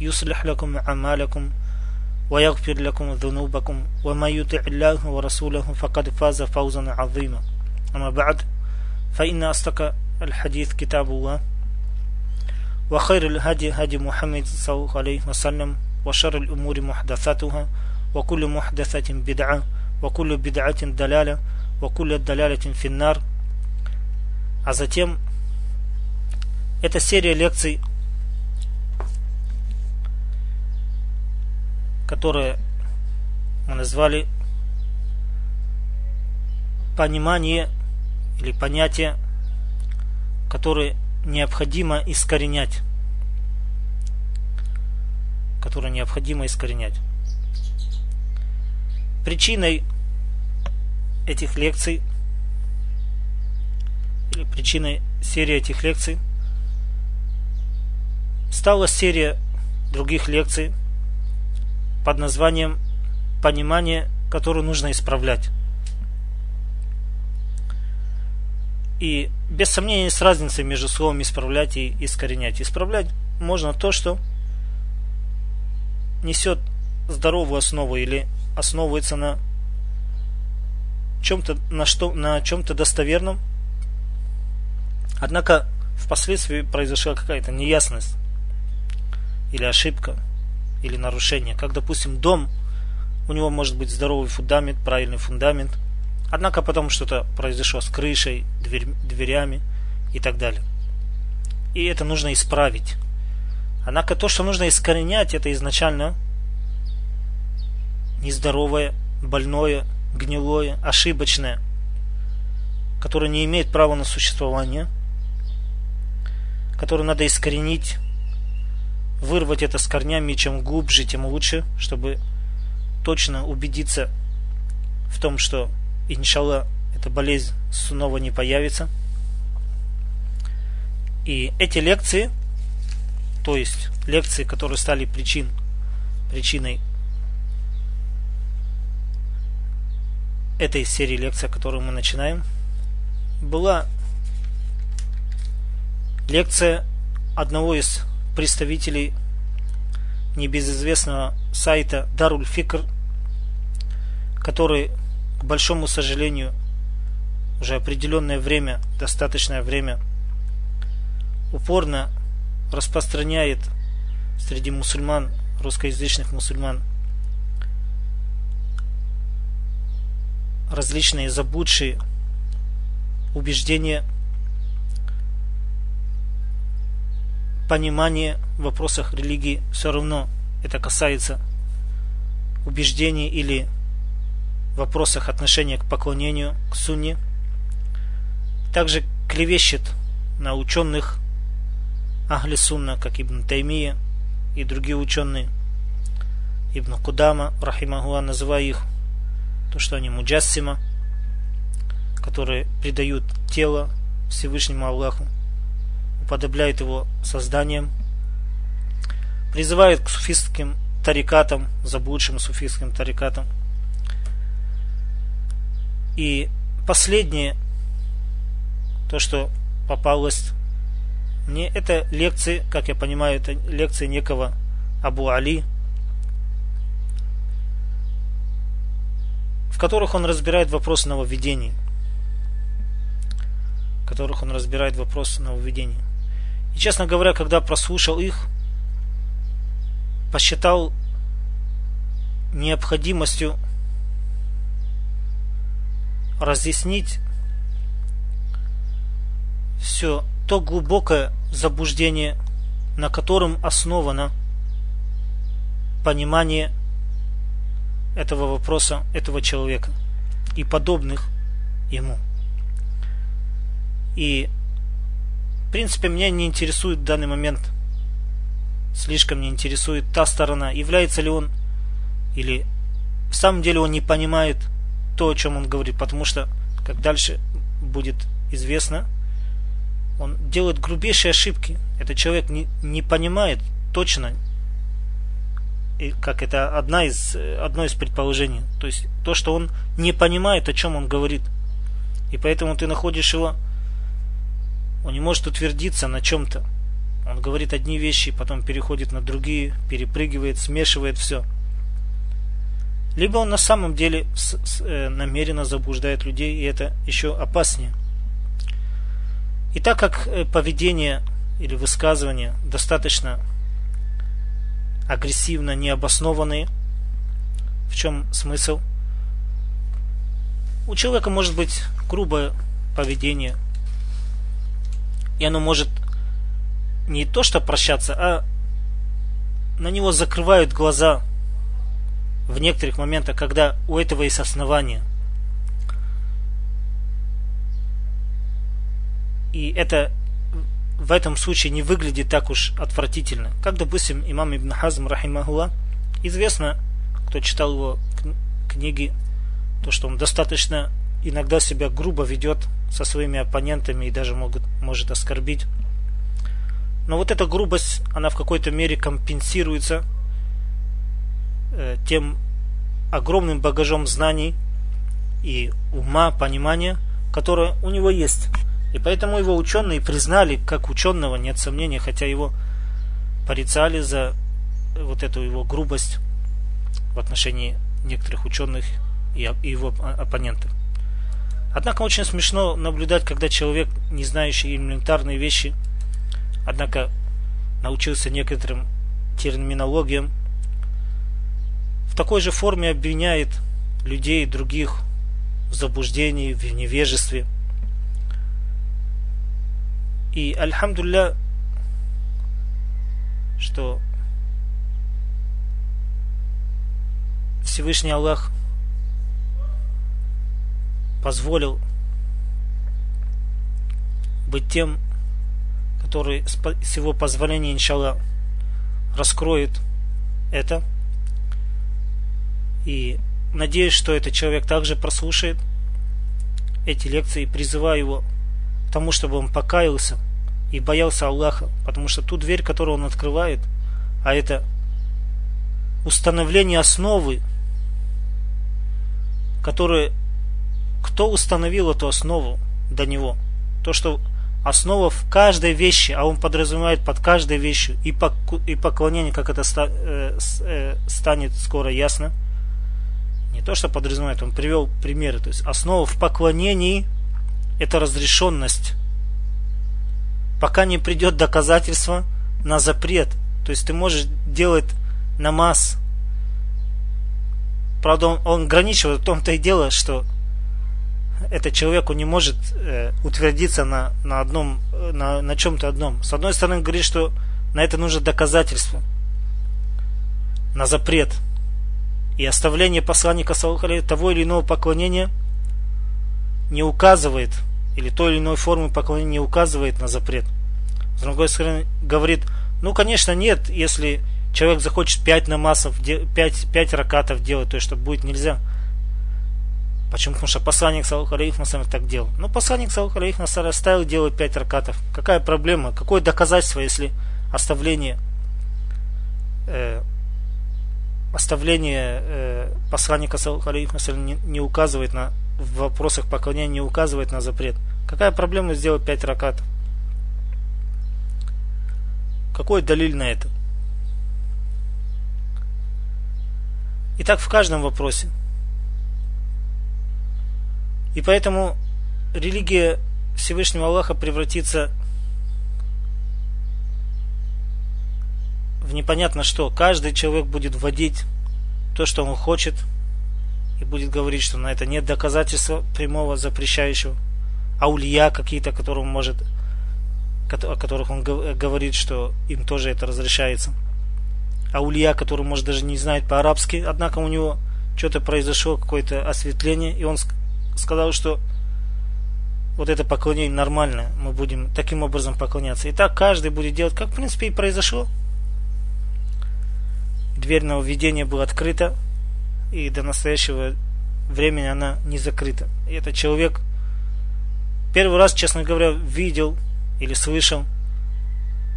يصلح لكم أعمالكم ويغفر لكم ذنوبكم وما يطع الله ورسوله فقد فاز فوزا عظيما أما بعد فإن أصدق الحديث كتاب الله وخير الهدي هدي محمد صلى الله عليه وسلم وشر الأمور محدثاتها وكل محدثة بدعة وكل بدعة دلالة وكل دلالة في النار а затем эта серия лекций которое мы назвали понимание или понятие, которое необходимо искоренять. Которое необходимо искоренять. Причиной этих лекций или причиной серии этих лекций стала серия других лекций, под названием «Понимание, которое нужно исправлять». И без сомнения есть разница между словом «исправлять» и «искоренять». Исправлять можно то, что несет здоровую основу или основывается на чем-то, на, что, на чем-то достоверном. Однако впоследствии произошла какая-то неясность или ошибка – или нарушение. Как, допустим, дом, у него может быть здоровый фундамент, правильный фундамент, однако потом что-то произошло с крышей, дверь, дверями и так далее. И это нужно исправить. Однако то, что нужно искоренять, это изначально нездоровое, больное, гнилое, ошибочное, которое не имеет права на существование, которое надо искоренить вырвать это с корнями, чем глубже, тем лучше, чтобы точно убедиться в том, что, иншалла, эта болезнь снова не появится. И эти лекции, то есть лекции, которые стали причин, причиной этой серии лекций, которую мы начинаем, была лекция одного из представителей небезызвестного сайта Даруль Фикр, который, к большому сожалению, уже определенное время, достаточное время, упорно распространяет среди мусульман, русскоязычных мусульман, различные заблудшие убеждения – понимание в вопросах религии все равно это касается убеждений или вопросах отношения к поклонению, к сунне. Также клевещет на ученых Ахли Сунна, как Ибн Таймия и другие ученые. Ибн Кудама, Рахимахуа, называя их то, что они муджассима, которые придают тело Всевышнему Аллаху уподобляет его созданием, призывает к суфистским тарикатам, заблудшим суфистским тарикатам. И последнее, то, что попалось мне, это лекции, как я понимаю, это лекции некого Абу Али, в которых он разбирает вопрос нововведений. В которых он разбирает вопрос нововведений. И, честно говоря, когда прослушал их, посчитал необходимостью разъяснить все то глубокое заблуждение, на котором основано понимание этого вопроса, этого человека и подобных ему. И, в принципе, меня не интересует в данный момент, слишком не интересует та сторона, является ли он или в самом деле он не понимает то, о чем он говорит, потому что, как дальше будет известно, он делает грубейшие ошибки. Этот человек не, не понимает точно, и как это одна из, одно из предположений. То есть то, что он не понимает, о чем он говорит. И поэтому ты находишь его, он не может утвердиться на чем-то. Он говорит одни вещи, потом переходит на другие, перепрыгивает, смешивает все. Либо он на самом деле э, намеренно заблуждает людей, и это еще опаснее. И так как э, поведение или высказывания достаточно агрессивно необоснованные, в чем смысл? У человека может быть грубое поведение, и оно может не то что прощаться, а на него закрывают глаза в некоторых моментах, когда у этого есть основания – И это в этом случае не выглядит так уж отвратительно. Как, допустим, имам Ибн Хазм, рахимахула, известно, кто читал его книги, то, что он достаточно иногда себя грубо ведет со своими оппонентами и даже могут, может оскорбить. Но вот эта грубость, она в какой-то мере компенсируется э, тем огромным багажом знаний и ума, понимания, которое у него есть. И поэтому его ученые признали как ученого, нет сомнения, хотя его порицали за вот эту его грубость в отношении некоторых ученых и его оппонентов. Однако очень смешно наблюдать, когда человек, не знающий элементарные вещи, однако научился некоторым терминологиям, в такой же форме обвиняет людей других в заблуждении, в невежестве – и альхамдулля, что Всевышний Аллах позволил быть тем, который с его позволения, иншаллах, раскроет это. И надеюсь, что этот человек также прослушает эти лекции и призываю его к тому, чтобы он покаялся и боялся Аллаха, потому что ту дверь, которую он открывает, а это установление основы, которая кто установил эту основу до него, то, что основа в каждой вещи, а он подразумевает под каждой вещью и, поклонение, как это э, э, станет скоро ясно, не то, что подразумевает, он привел примеры, то есть основа в поклонении – это разрешенность пока не придет доказательство на запрет. То есть ты можешь делать намаз. Правда, он, он ограничивает в том-то и дело, что этот человек он не может э, утвердиться на, на одном, на, на чем-то одном. С одной стороны, говорит, что на это нужно доказательство, на запрет. И оставление посланника того или иного поклонения не указывает или той или иной формы поклонения не указывает на запрет. С другой стороны, говорит, ну, конечно, нет, если человек захочет 5 намазов, 5, 5 ракатов делать, то есть, что будет нельзя. Почему? Потому что посланник Саллаху алейхи так делал. Ну, посланник Саллаху алейхи оставил делать 5 ракатов. Какая проблема? Какое доказательство, если оставление э, оставление э, посланника Саллаху алейхи не, не указывает на в вопросах поклонения не указывает на запрет. Какая проблема сделать 5 ракатов? Какой далиль на это? Итак, в каждом вопросе. И поэтому религия Всевышнего Аллаха превратится в непонятно что. Каждый человек будет вводить то, что он хочет, и будет говорить, что на это нет доказательства прямого запрещающего, а улья какие-то, которым может, о которых он говорит, что им тоже это разрешается. А улья, который, может, даже не знает по-арабски, однако у него что-то произошло, какое-то осветление, и он сказал, что вот это поклонение нормальное, мы будем таким образом поклоняться. И так каждый будет делать, как в принципе и произошло. Дверь на введение была открыта, и до настоящего времени она не закрыта. И этот человек первый раз, честно говоря, видел или слышал,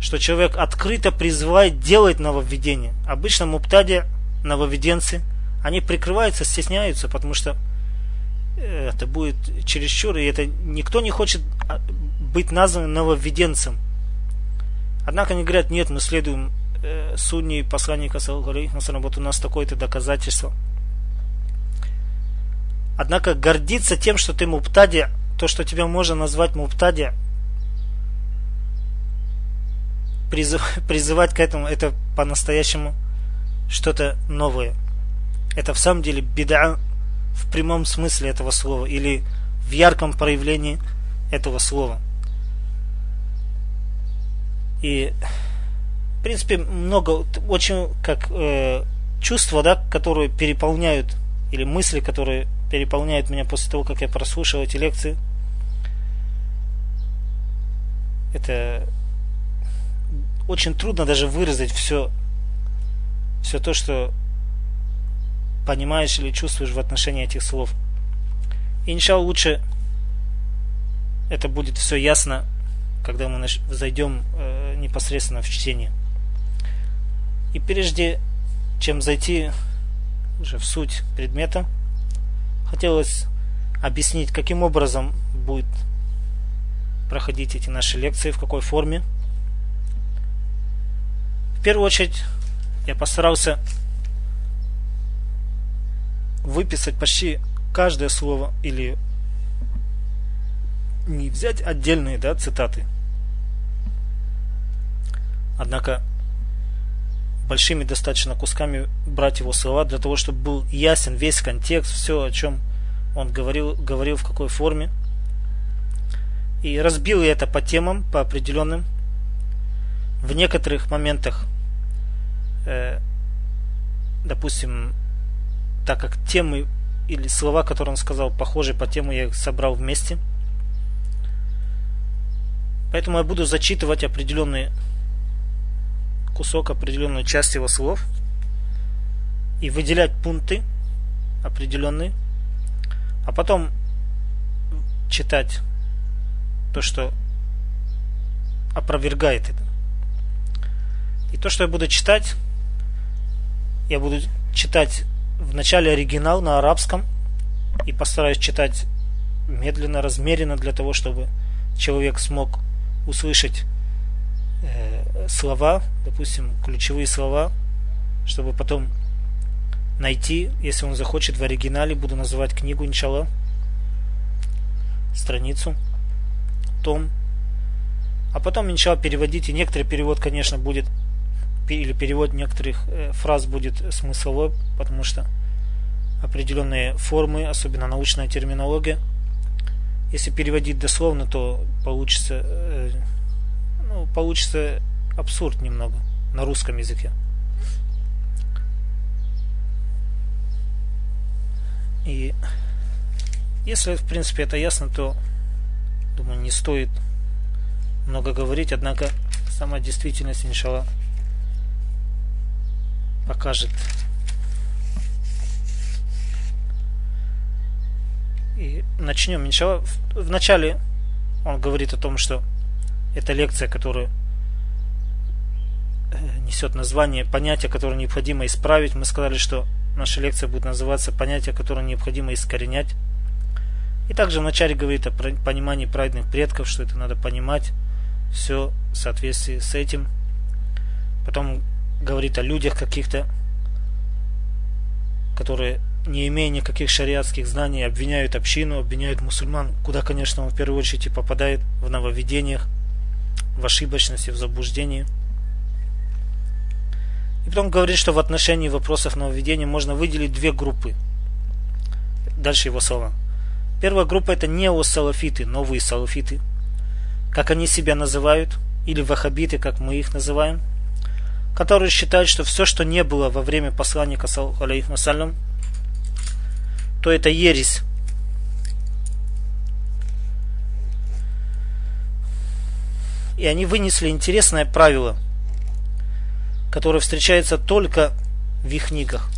что человек открыто призывает делать нововведение. Обычно муптади, нововведенцы, они прикрываются, стесняются, потому что это будет чересчур, и это никто не хочет а, быть назван нововведенцем. Однако они говорят, нет, мы следуем э, судни посланника вот у нас такое-то доказательство. Однако гордиться тем, что ты муптади, то, что тебя можно назвать муптади, призыв, призывать к этому, это по-настоящему что-то новое. Это в самом деле беда в прямом смысле этого слова или в ярком проявлении этого слова. И, в принципе, много, очень как э, чувства, да, которые переполняют, или мысли, которые переполняют меня после того, как я прослушал эти лекции. Это очень трудно даже выразить все, все то, что понимаешь или чувствуешь в отношении этих слов. И лучше это будет все ясно, когда мы зайдем э, непосредственно в чтение. И прежде чем зайти уже в суть предмета, хотелось объяснить, каким образом будет проходить эти наши лекции, в какой форме. В первую очередь я постарался выписать почти каждое слово или не взять отдельные да, цитаты. Однако большими достаточно кусками брать его слова для того, чтобы был ясен весь контекст, все, о чем он говорил, говорил в какой форме. И разбил я это по темам, по определенным. В некоторых моментах, э, допустим, так как темы или слова, которые он сказал, похожи по тему, я их собрал вместе. Поэтому я буду зачитывать определенный кусок, определенную часть его слов и выделять пункты определенные, а потом читать то, что опровергает это. И то, что я буду читать, я буду читать в начале оригинал на арабском и постараюсь читать медленно, размеренно для того, чтобы человек смог услышать э, слова, допустим, ключевые слова, чтобы потом найти, если он захочет в оригинале, буду называть книгу, иншалла, страницу, том, а потом, иншалла, переводить, и некоторый перевод, конечно, будет или перевод некоторых э, фраз будет смысловой, потому что определенные формы, особенно научная терминология, если переводить дословно, то получится, э, ну, получится абсурд немного на русском языке. И если, в принципе, это ясно, то, думаю, не стоит много говорить, однако сама действительность, иншалла, покажет. И начнем. Иншалла, в, начале он говорит о том, что это лекция, которая э, несет название понятия, которое необходимо исправить. Мы сказали, что наша лекция будет называться понятие, которое необходимо искоренять. И также вначале говорит о понимании праведных предков, что это надо понимать все в соответствии с этим. Потом говорит о людях каких-то, которые, не имея никаких шариатских знаний, обвиняют общину, обвиняют мусульман, куда, конечно, он в первую очередь и попадает в нововведениях, в ошибочности, в заблуждении. И потом говорит, что в отношении вопросов нововведения можно выделить две группы. дальше его слова. Первая группа это неосалафиты, новые салафиты, как они себя называют, или вахабиты, как мы их называем, которые считают, что все, что не было во время посланника, алейхиссалям, то это ересь. И они вынесли интересное правило, которое встречается только в их книгах.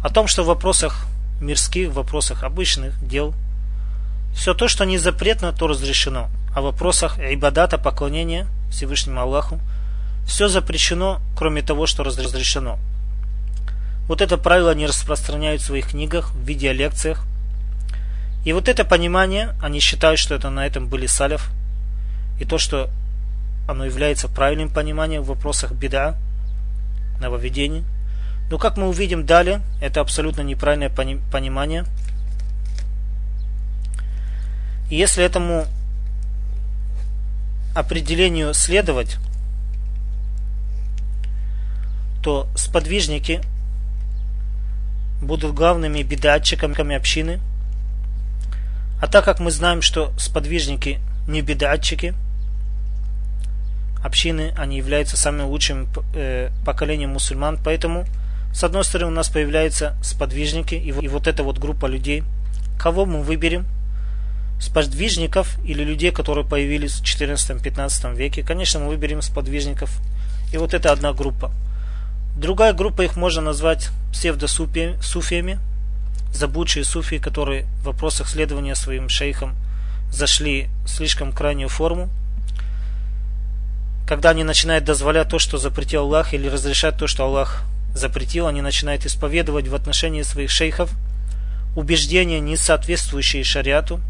О том, что в вопросах мирских, в вопросах обычных дел, все то, что не запретно, то разрешено. А в вопросах ибадата, поклонения Всевышнему Аллаху, все запрещено, кроме того, что разрешено. Вот это правило они распространяют в своих книгах, в видеолекциях. И вот это понимание, они считают, что это на этом были салев. И то, что оно является правильным пониманием в вопросах беда, нововведений. Но как мы увидим далее, это абсолютно неправильное понимание. И если этому определению следовать, то сподвижники будут главными бедатчиками общины. А так как мы знаем, что сподвижники не бедатчики, общины, они являются самым лучшим э, поколением мусульман, поэтому с одной стороны у нас появляются сподвижники и, и вот эта вот группа людей. Кого мы выберем? Сподвижников или людей, которые появились в 14-15 веке. Конечно, мы выберем сподвижников. И вот это одна группа. Другая группа их можно назвать псевдосуфиями, заблудшие суфии, которые в вопросах следования своим шейхам зашли слишком крайнюю форму. Когда они начинают дозволять то, что запретил Аллах, или разрешать то, что Аллах запретил, они начинают исповедовать в отношении своих шейхов убеждения, не соответствующие шариату.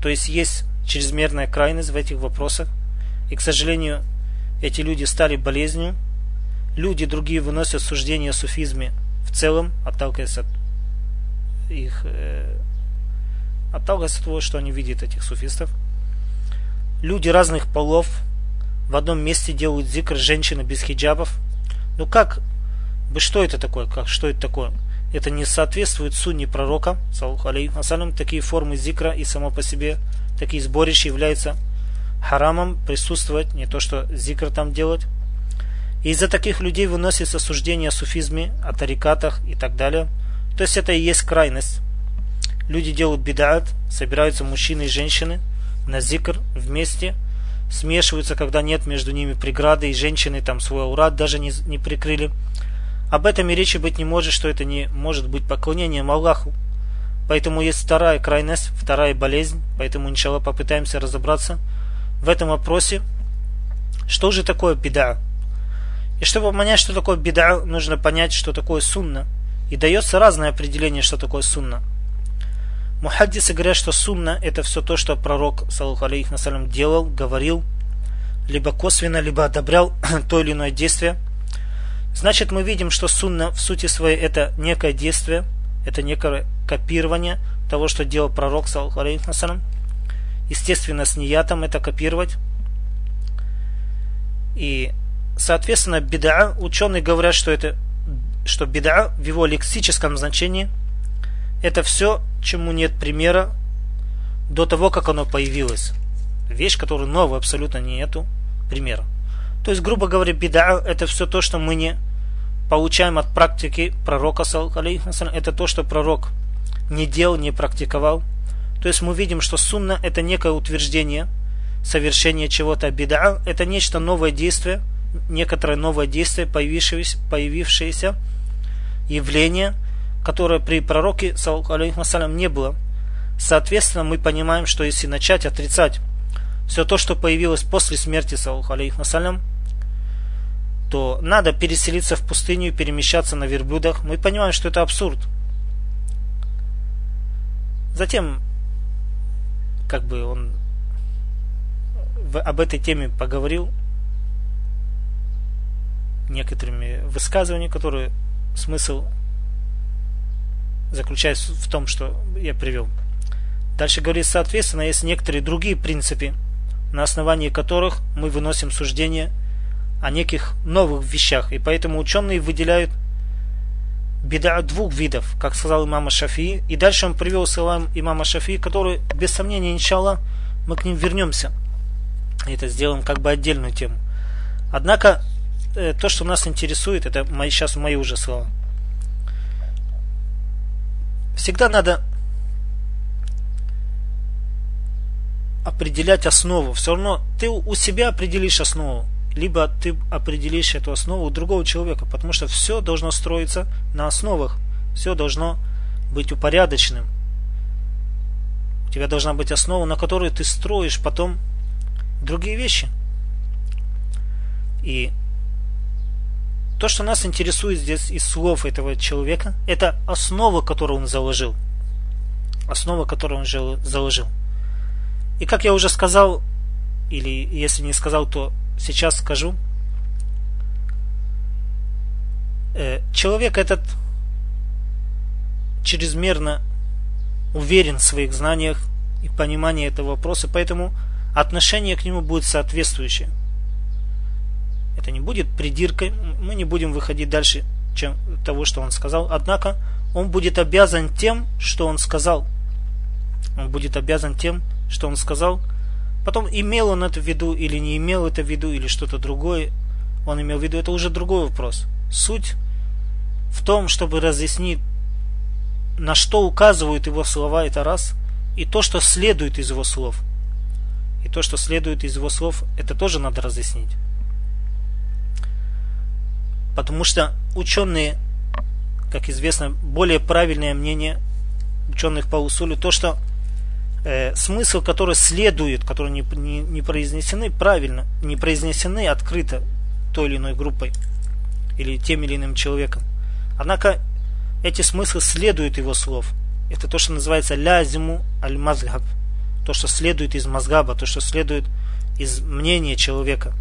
То есть есть чрезмерная крайность в этих вопросах. И, к сожалению, эти люди стали болезнью люди другие выносят суждения о суфизме в целом, отталкиваясь от их э, отталкиваясь от того, что они видят этих суфистов. Люди разных полов в одном месте делают зикр женщины без хиджабов. Ну как? Бы что это такое? Как, что это такое? Это не соответствует сунне пророка, алейхиссалям, такие формы зикра и само по себе такие сборища являются харамом присутствовать, не то что зикр там делать. И из-за таких людей выносится суждение о суфизме, о тарикатах и так далее. То есть это и есть крайность. Люди делают бедаат, собираются мужчины и женщины на зикр вместе, смешиваются, когда нет между ними преграды, и женщины там свой аурат даже не, не прикрыли. Об этом и речи быть не может, что это не может быть поклонением Аллаху. Поэтому есть вторая крайность, вторая болезнь, поэтому, иншалла, попытаемся разобраться в этом вопросе. Что же такое беда? И чтобы понять, что такое беда, нужно понять, что такое сунна. И дается разное определение, что такое сунна. Мухаддисы говорят, что сунна это все то, что пророк, саллаху алейхи насалям, делал, говорил, либо косвенно, либо одобрял то или иное действие. Значит, мы видим, что сунна в сути своей это некое действие, это некое копирование того, что делал пророк, саллаху алейхи насалям. Естественно, с ниятом это копировать. И Соответственно, беда, ученые говорят, что это что беда в его лексическом значении это все, чему нет примера до того, как оно появилось. Вещь, которую новую абсолютно нету примера. То есть, грубо говоря, беда это все то, что мы не получаем от практики пророка, это то, что пророк не делал, не практиковал. То есть мы видим, что сунна это некое утверждение, совершение чего-то, беда это нечто новое действие, некоторое новое действие, появившееся, появившееся явление, которое при пророке, салям, не было. Соответственно, мы понимаем, что если начать отрицать все то, что появилось после смерти, салям, то надо переселиться в пустыню и перемещаться на верблюдах. Мы понимаем, что это абсурд. Затем, как бы он об этой теме поговорил, некоторыми высказываниями, которые смысл заключается в том, что я привел. Дальше говорит, соответственно, есть некоторые другие принципы, на основании которых мы выносим суждение о неких новых вещах. И поэтому ученые выделяют беда двух видов, как сказал имам Шафи. И дальше он привел слова имама Шафи, который, без сомнения, иншаллах, мы к ним вернемся. Это сделаем как бы отдельную тему. Однако, то, что нас интересует, это мои, сейчас мои уже слова. Всегда надо определять основу. Все равно ты у себя определишь основу либо ты определишь эту основу у другого человека, потому что все должно строиться на основах, все должно быть упорядоченным. У тебя должна быть основа, на которой ты строишь потом другие вещи. И то, что нас интересует здесь из слов этого человека, это основа, которую он заложил. Основа, которую он заложил. И как я уже сказал, или если не сказал, то сейчас скажу. Э, человек этот чрезмерно уверен в своих знаниях и понимании этого вопроса, поэтому отношение к нему будет соответствующее. Это не будет придиркой, мы не будем выходить дальше, чем того, что он сказал. Однако он будет обязан тем, что он сказал. Он будет обязан тем, что он сказал, Потом, имел он это в виду или не имел это в виду, или что-то другое он имел в виду, это уже другой вопрос. Суть в том, чтобы разъяснить, на что указывают его слова, это раз, и то, что следует из его слов. И то, что следует из его слов, это тоже надо разъяснить. Потому что ученые, как известно, более правильное мнение ученых по усулю, то, что э, смысл, который следует, который не, не, не произнесены правильно, не произнесены открыто той или иной группой или тем или иным человеком. Однако эти смыслы следуют его слов. Это то, что называется лязиму аль-мазгаб. То, что следует из мазгаба, то, что следует из мнения человека.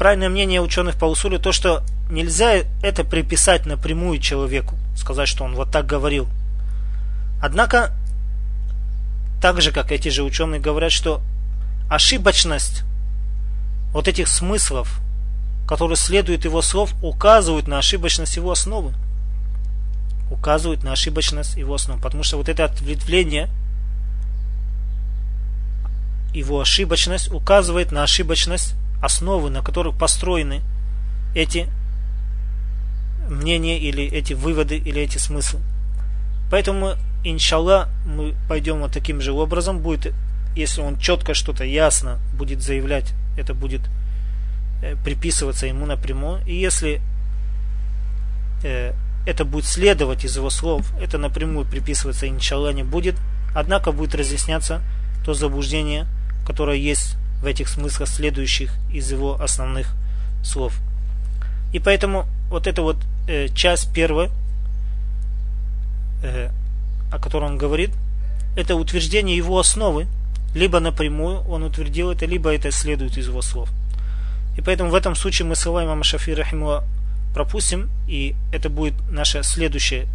Правильное мнение ученых по усулю то, что нельзя это приписать напрямую человеку, сказать, что он вот так говорил. Однако так же, как эти же ученые говорят, что ошибочность вот этих смыслов, которые следуют его слов, указывают на ошибочность его основы. Указывают на ошибочность его основы. Потому что вот это ответвление, его ошибочность указывает на ошибочность основы, на которых построены эти мнения или эти выводы или эти смыслы. Поэтому иншаллах, мы пойдем вот таким же образом. Будет, если он четко что-то ясно будет заявлять, это будет э, приписываться ему напрямую. И если э, это будет следовать из его слов, это напрямую приписываться иншаллах не будет. Однако будет разъясняться то заблуждение, которое есть в этих смыслах, следующих из его основных слов. И поэтому вот эта вот э, часть первая, э, о котором он говорит, это утверждение его основы, либо напрямую он утвердил это, либо это следует из его слов. И поэтому в этом случае мы слова имама Шафи Рахимула пропустим, и это будет наша следующая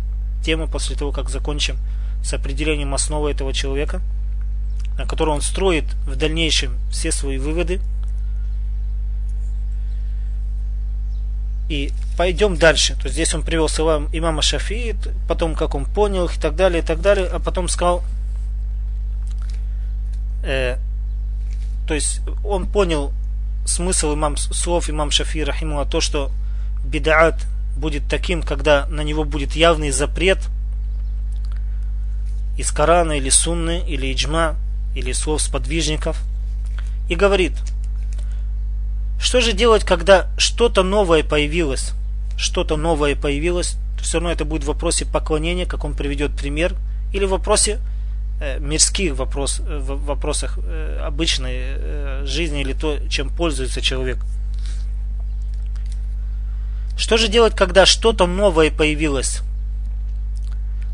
тема после того, как закончим с определением основы этого человека, на которой он строит в дальнейшем все свои выводы – И пойдем дальше. То есть здесь он привел слова имама Шафии, потом как он понял их и так далее, и так далее, а потом сказал, э, то есть он понял смысл имам, слов имам Шафии Рахиму, а то, что бедаат будет таким, когда на него будет явный запрет из Корана или Сунны, или Иджма, или слов сподвижников. И говорит – что же делать, когда что-то новое появилось? Что-то новое появилось, все равно это будет в вопросе поклонения, как он приведет пример, или в вопросе э, мирских вопрос, э, в вопросах э, обычной э, жизни или то, чем пользуется человек. Что же делать, когда что-то новое появилось,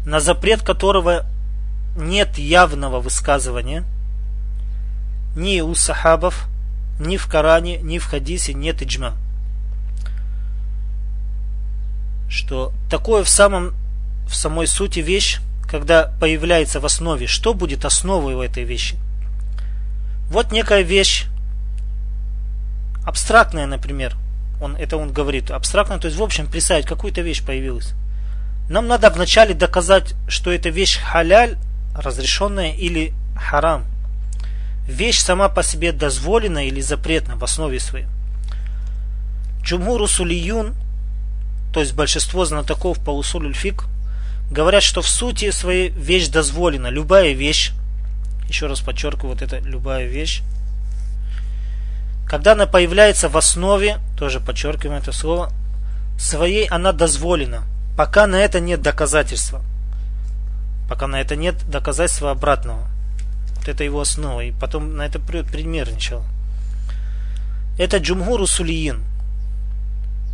на запрет которого нет явного высказывания ни у сахабов, ни в Коране, ни в хадисе нет иджма. Что такое в самом в самой сути вещь, когда появляется в основе, что будет основой у этой вещи? Вот некая вещь, абстрактная, например, он, это он говорит абстрактно, то есть в общем представить, какую-то вещь появилась. Нам надо вначале доказать, что эта вещь халяль, разрешенная или харам. Вещь сама по себе дозволена или запретна в основе своей. Джумхуру сулиюн, то есть большинство знатоков по усулю фик, говорят, что в сути своей вещь дозволена. Любая вещь, еще раз подчеркиваю, вот это любая вещь, когда она появляется в основе, тоже подчеркиваем это слово, своей она дозволена, пока на это нет доказательства. Пока на это нет доказательства обратного. Вот это его основа. И потом на это пример сначала. Это джумгуру сулиин.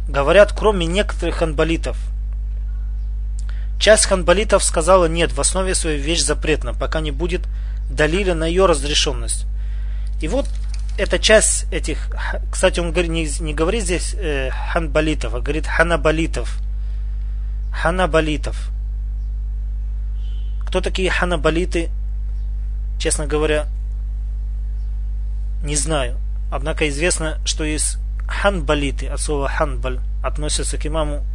Говорят, кроме некоторых ханбалитов. Часть ханбалитов сказала, нет, в основе своей вещь запретна, пока не будет далиля на ее разрешенность. И вот эта часть этих, кстати, он не, не говорит здесь э, ханбалитов, а говорит ханабалитов. Ханабалитов. Кто такие ханабалиты? Честно говоря, не знаю. Однако известно, что есть ханбалиты, от слова ханбаль, относятся к имаму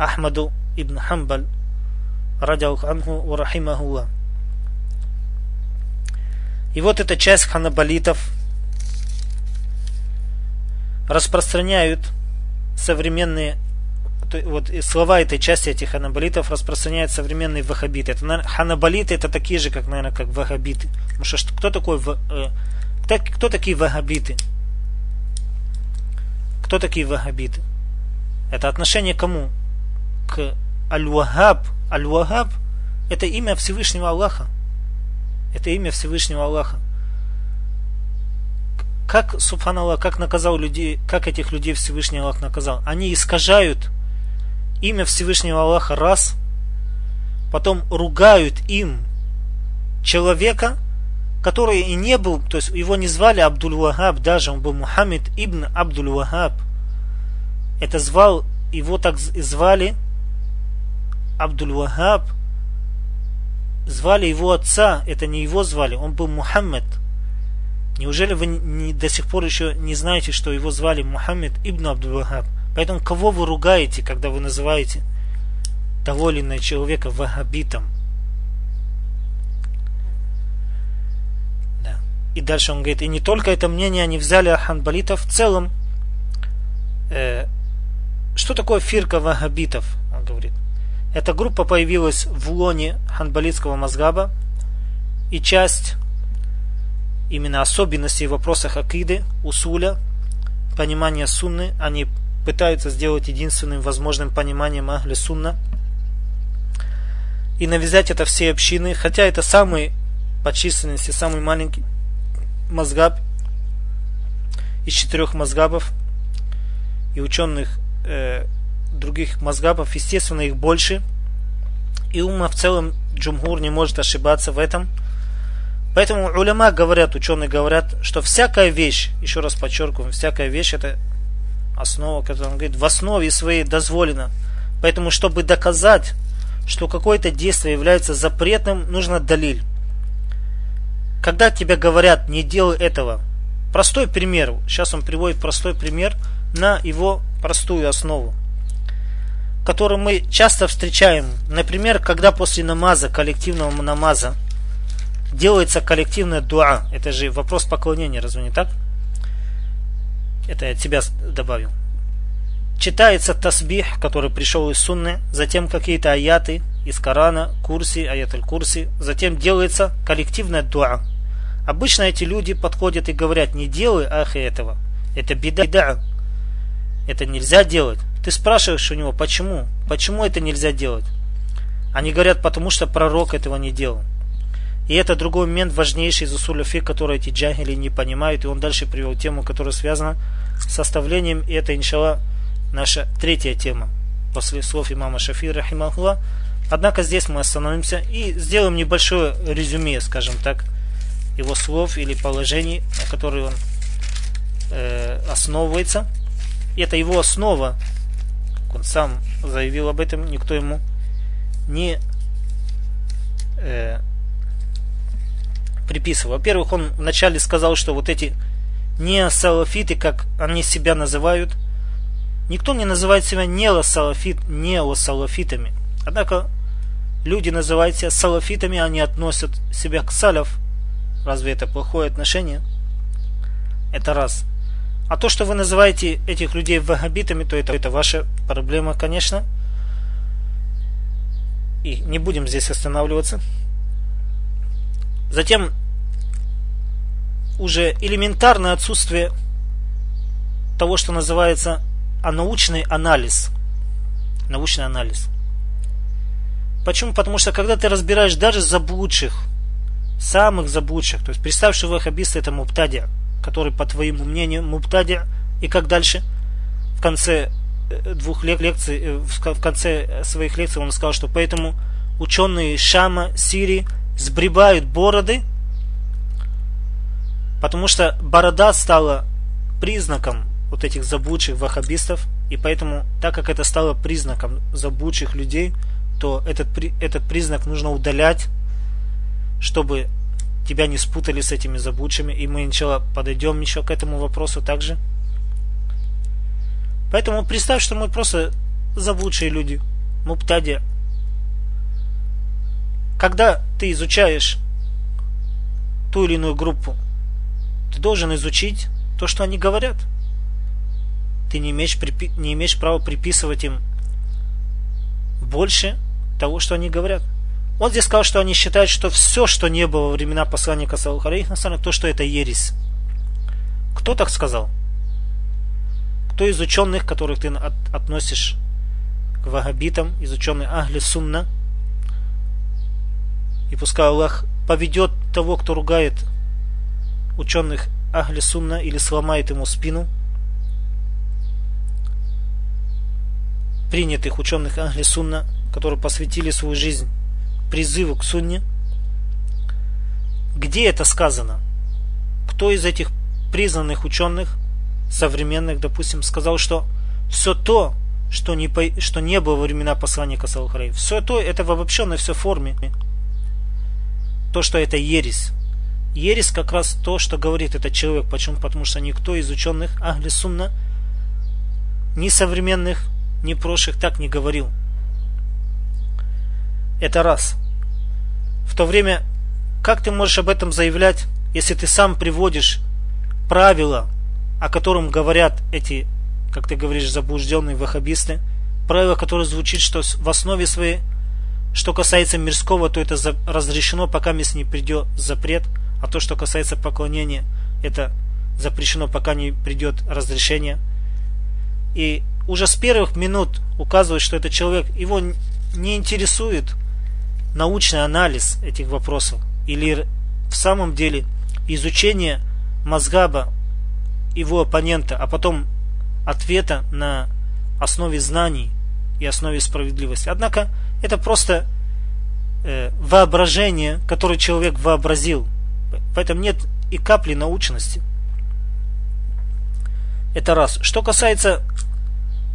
Ахмаду ибн Хамбаль, радиаллаху анху ва рахимахуллах. И вот эта часть ханабалитов распространяют современные вот слова этой части этих ханабалитов распространяют современные вахабиты. Это, наверное, ханабалиты это такие же, как, наверное, как вахабиты. Потому что кто такой, э, кто, кто такие вахабиты? Кто такие вахабиты? Это отношение к кому? К Аль-Вахаб. Аль-Вахаб это имя Всевышнего Аллаха. Это имя Всевышнего Аллаха. Как, субханаллах, как наказал людей, как этих людей Всевышний Аллах наказал? Они искажают имя Всевышнего Аллаха раз, потом ругают им человека, который и не был, то есть его не звали Абдул Вахаб, даже он был Мухаммед ибн Абдул Вахаб. Это звал, его так звали Абдул Вахаб, звали его отца, это не его звали, он был Мухаммед. Неужели вы не, до сих пор еще не знаете, что его звали Мухаммед ибн Абдул Вахаб? Поэтому кого вы ругаете, когда вы называете того или иного человека вахабитом? И дальше он говорит, и не только это мнение они взяли о ханбалитов в целом. Э, что такое фирка вахабитов? Он говорит. Эта группа появилась в лоне ханбалитского мазгаба и часть именно особенностей в вопросах акиды, усуля, понимания сунны, они пытаются сделать единственным возможным пониманием Ахли Сунна и навязать это все общины, хотя это самый по численности самый маленький мазгаб из четырех мазгабов и ученых э, других мазгабов, естественно, их больше. И ума в целом Джумгур не может ошибаться в этом. Поэтому уляма говорят, ученые говорят, что всякая вещь, еще раз подчеркиваем, всякая вещь это основа, которая он говорит, в основе своей дозволена. Поэтому, чтобы доказать, что какое-то действие является запретным, нужно далиль. Когда тебе говорят, не делай этого, простой пример, сейчас он приводит простой пример на его простую основу, который мы часто встречаем. Например, когда после намаза, коллективного намаза, делается коллективная дуа, это же вопрос поклонения, разве не так? Это я тебя добавил. Читается тасбих, который пришел из сунны, затем какие-то аяты из Корана, курси, аят курси, затем делается коллективная дуа, Обычно эти люди подходят и говорят, не делай ах этого. Это беда. Это нельзя делать. Ты спрашиваешь у него, почему? Почему это нельзя делать? Они говорят, потому что пророк этого не делал. И это другой момент важнейший из усуля фи, который эти джахили не понимают. И он дальше привел тему, которая связана с составлением. И это, иншалла, наша третья тема. После слов имама Шафи, рахимахула. Однако здесь мы остановимся и сделаем небольшое резюме, скажем так, его слов или положений, на которые он э, основывается. И это его основа, как он сам заявил об этом, никто ему не э, приписывал. Во-первых, он вначале сказал, что вот эти не салафиты, как они себя называют, Никто не называет себя неосалафит, неосалафитами. Однако люди называют себя салафитами, они относят себя к саляф. Разве это плохое отношение? Это раз. А то, что вы называете этих людей вахабитами, то это, это ваша проблема, конечно. И не будем здесь останавливаться. Затем уже элементарное отсутствие того, что называется а научный анализ. Научный анализ. Почему? Потому что когда ты разбираешь даже заблудших, самых заблудших, то есть представь, что ваххабисты это муптадия, который, по твоему мнению, муптадия, и как дальше? В конце э, двух лекций, э, в конце своих лекций он сказал, что поэтому ученые Шама, Сирии сбребают бороды, потому что борода стала признаком вот этих заблудших ваххабистов, и поэтому, так как это стало признаком заблудших людей, то этот, этот признак нужно удалять, чтобы тебя не спутали с этими заблудшими, и мы, иншалла, подойдем еще к этому вопросу также. Поэтому представь, что мы просто заблудшие люди, муптади. Когда ты изучаешь ту или иную группу, ты должен изучить то, что они говорят – ты не имеешь, не имеешь права приписывать им больше того, что они говорят. Он здесь сказал, что они считают, что все, что не было во времена посланника Салухарейх, то, что это ересь. Кто так сказал? Кто из ученых, которых ты от, относишь к вагабитам, из ученых Ахли Сунна, и пускай Аллах поведет того, кто ругает ученых Ахли Сунна или сломает ему спину – принятых ученых Ахли Сунна, которые посвятили свою жизнь призыву к Сунне. Где это сказано? Кто из этих признанных ученых, современных, допустим, сказал, что все то, что не, что не было во времена посланника Салхарей, все то, это в обобщенной все форме. То, что это ересь. Ересь как раз то, что говорит этот человек. Почему? Потому что никто из ученых Ахли Сунна, ни современных, ни прошлых так не говорил. Это раз. В то время, как ты можешь об этом заявлять, если ты сам приводишь правила, о котором говорят эти, как ты говоришь, заблужденные ваххабисты, правило, которое звучит, что в основе своей, что касается мирского, то это разрешено, пока мест не придет запрет, а то, что касается поклонения, это запрещено, пока не придет разрешение. И уже с первых минут указывает, что этот человек, его не интересует научный анализ этих вопросов или в самом деле изучение мозгаба его оппонента, а потом ответа на основе знаний и основе справедливости. Однако это просто э, воображение, которое человек вообразил. Поэтому нет и капли научности. Это раз. Что касается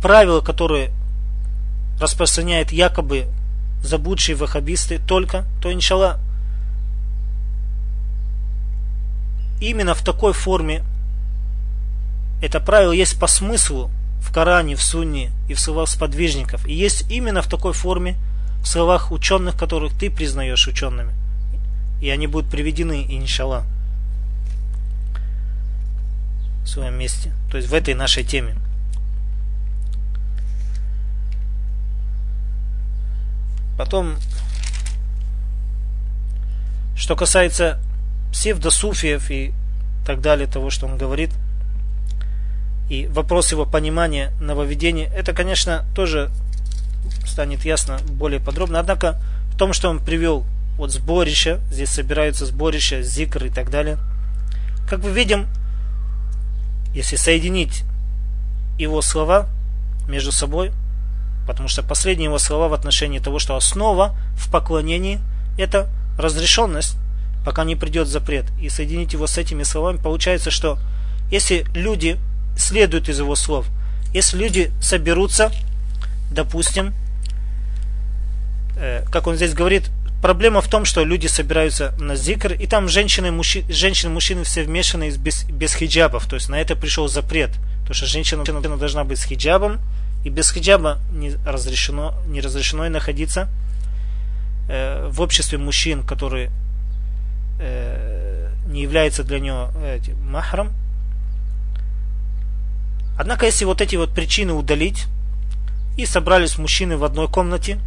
правила, которые распространяет якобы заблудшие ваххабисты только, то иншалла именно в такой форме это правило есть по смыслу в Коране, в Сунне и в словах сподвижников. И есть именно в такой форме в словах ученых, которых ты признаешь учеными. И они будут приведены, иншалла, в своем месте. То есть в этой нашей теме. Потом, что касается псевдосуфиев и так далее, того, что он говорит, и вопрос его понимания нововведения, это, конечно, тоже станет ясно более подробно. Однако в том, что он привел вот сборище, здесь собираются сборища, зикр и так далее. Как мы видим, если соединить его слова между собой, Потому что последние его слова в отношении того, что основа в поклонении – это разрешенность, пока не придет запрет. И соединить его с этими словами, получается, что если люди следуют из его слов, если люди соберутся, допустим, э, как он здесь говорит, проблема в том, что люди собираются на зикр, и там женщины, мужчины, женщины, мужчины все вмешаны без, без хиджабов, то есть на это пришел запрет. То, что женщина должна быть с хиджабом, и без хиджаба не разрешено, не разрешено и находиться э, в обществе мужчин, которые э, не являются для нее э, махром. Однако, если вот эти вот причины удалить, и собрались мужчины в одной комнате,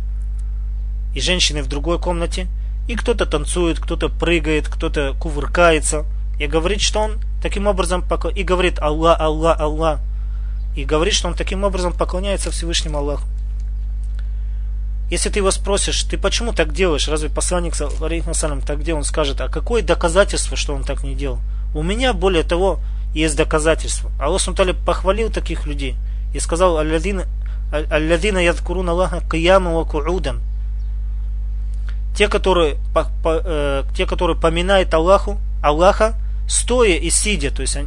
и женщины в другой комнате, и кто-то танцует, кто-то прыгает, кто-то кувыркается, и говорит, что он таким образом и говорит Аллах, Аллах, Аллах, и говорит, что он таким образом поклоняется Всевышнему Аллаху. Если ты его спросишь, ты почему так делаешь, разве посланник Салам так делал, он скажет, а какое доказательство, что он так не делал? У меня, более того, есть доказательства. Аллах Сумтали похвалил таких людей и сказал, «Алладина ядкурун Аллаха кияма ва куудан». Те, которые, по, по, э, те, которые поминают Аллаху, Аллаха, стоя и сидя, то есть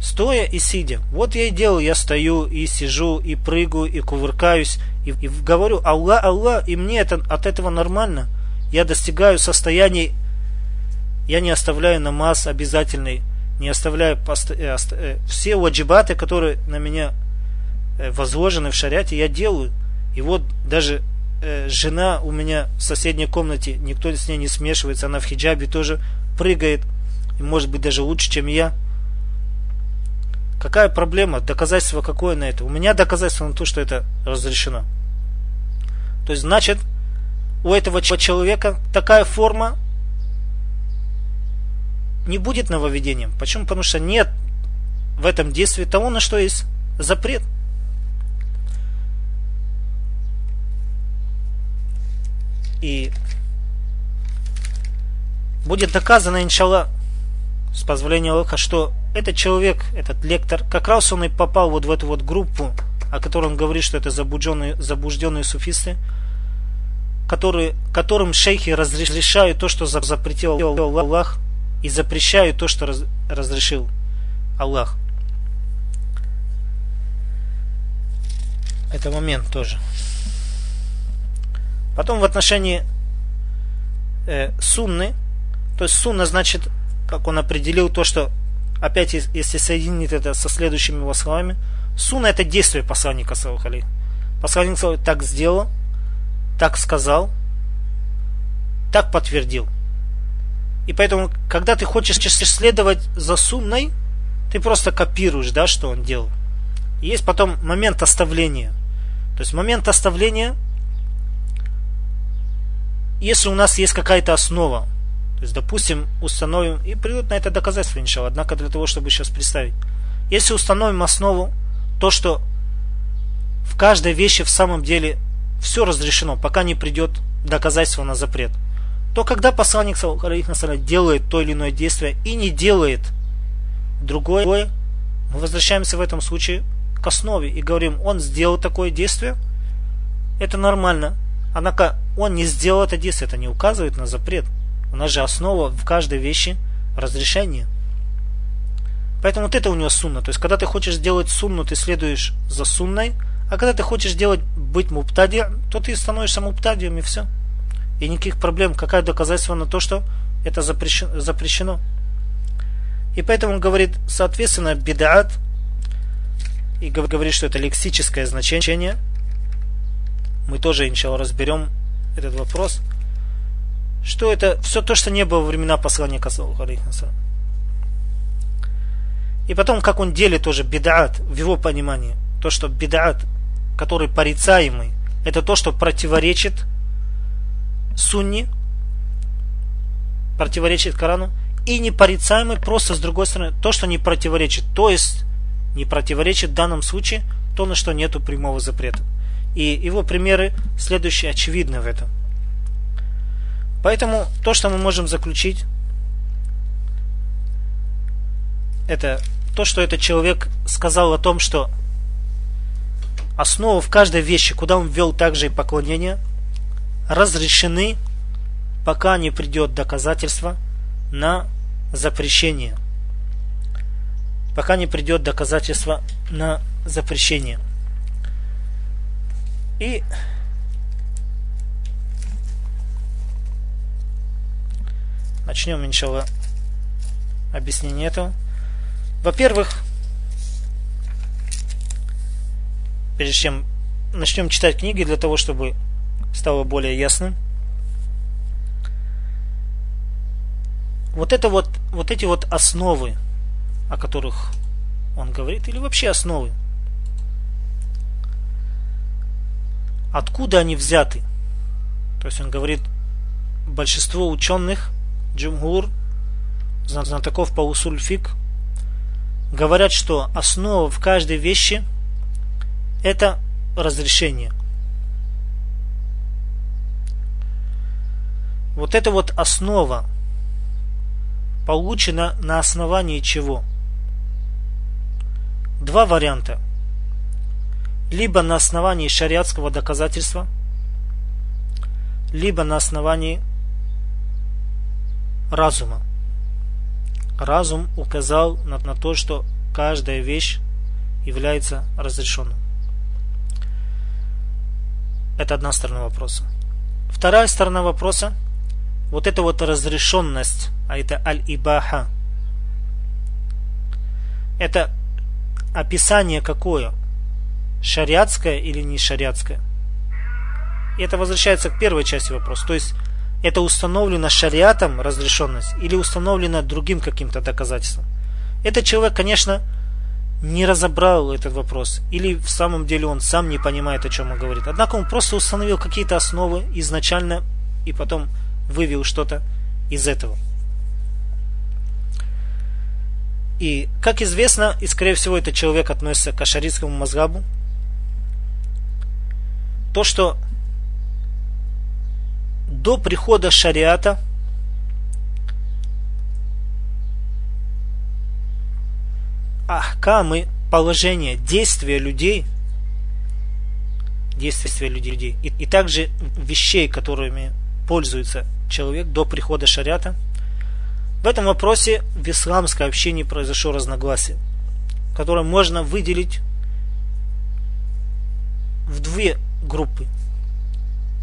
стоя и сидя. Вот я и делаю, я стою и сижу, и прыгаю, и кувыркаюсь, и, и говорю Аллах, Аллах, и мне это, от этого нормально. Я достигаю состояний, я не оставляю намаз обязательный, не оставляю пост, э, э, все ваджибаты, которые на меня возложены в шариате, я делаю. И вот даже э, жена у меня в соседней комнате, никто с ней не смешивается, она в хиджабе тоже прыгает, и может быть даже лучше, чем я. Какая проблема? Доказательство какое на это? У меня доказательство на то, что это разрешено. То есть, значит, у этого человека такая форма не будет нововведением. Почему? Потому что нет в этом действии того, на что есть запрет. И будет доказано, иншаллах, с позволения Аллаха, что этот человек, этот лектор, как раз он и попал вот в эту вот группу, о которой он говорит, что это заблужденные, заблужденные суфисты, которые, которым шейхи разрешают то, что запретил Аллах, и запрещают то, что раз, разрешил Аллах. Это момент тоже. Потом в отношении э, сунны, то есть сунна значит как он определил то, что опять если соединить это со следующими его словами, суна это действие посланника Салахали. Посланник так сделал, так сказал, так подтвердил. И поэтому, когда ты хочешь следовать за сунной, ты просто копируешь, да, что он делал. есть потом момент оставления. То есть момент оставления, если у нас есть какая-то основа, то есть, допустим, установим, и придут на это доказательства, иншалла, однако для того, чтобы сейчас представить. Если установим основу, то, что в каждой вещи в самом деле все разрешено, пока не придет доказательство на запрет, то когда посланник делает то или иное действие и не делает другое, мы возвращаемся в этом случае к основе и говорим, он сделал такое действие, это нормально. Однако он не сделал это действие, это не указывает на запрет. У нас же основа в каждой вещи разрешение. Поэтому вот это у него сунна. То есть, когда ты хочешь сделать сунну, ты следуешь за сунной, а когда ты хочешь делать быть муптади, то ты становишься муптадием и все. И никаких проблем. Какая доказательство на то, что это запрещено. И поэтому он говорит, соответственно, бедаат, и говорит, что это лексическое значение. Мы тоже, иншалла, разберем этот вопрос – что это? Все то, что не было во времена посланника И потом, как он делит тоже бедаат в его понимании, то, что бедаат, который порицаемый, это то, что противоречит сунне, противоречит Корану, и непорицаемый просто с другой стороны, то, что не противоречит, то есть не противоречит в данном случае то, на что нету прямого запрета. И его примеры следующие очевидны в этом. Поэтому то, что мы можем заключить, это то, что этот человек сказал о том, что основа в каждой вещи, куда он ввел также и поклонение, разрешены, пока не придет доказательство на запрещение. Пока не придет доказательство на запрещение. И Начнем, иншалла, объяснение этого. Во-первых, прежде чем начнем читать книги, для того, чтобы стало более ясным. Вот это вот, вот эти вот основы, о которых он говорит, или вообще основы, откуда они взяты? То есть он говорит, большинство ученых, джумгур, знатоков по усульфик, говорят, что основа в каждой вещи это разрешение. Вот эта вот основа получена на основании чего? Два варианта. Либо на основании шариатского доказательства, либо на основании разума. Разум указал на, на то, что каждая вещь является разрешенной. Это одна сторона вопроса. Вторая сторона вопроса – вот эта вот разрешенность, а это аль-ибаха. Это описание какое? Шариатское или не шариатское? И это возвращается к первой части вопроса. То есть это установлено шариатом разрешенность или установлено другим каким-то доказательством. Этот человек, конечно, не разобрал этот вопрос, или в самом деле он сам не понимает, о чем он говорит. Однако он просто установил какие-то основы изначально и потом вывел что-то из этого. И, как известно, и скорее всего этот человек относится к ашаритскому мазгабу, то, что до прихода шариата ахкамы, положения, действия людей, действия людей и, и также вещей, которыми пользуется человек до прихода шариата, в этом вопросе в исламском общении произошло разногласие, которое можно выделить в две группы –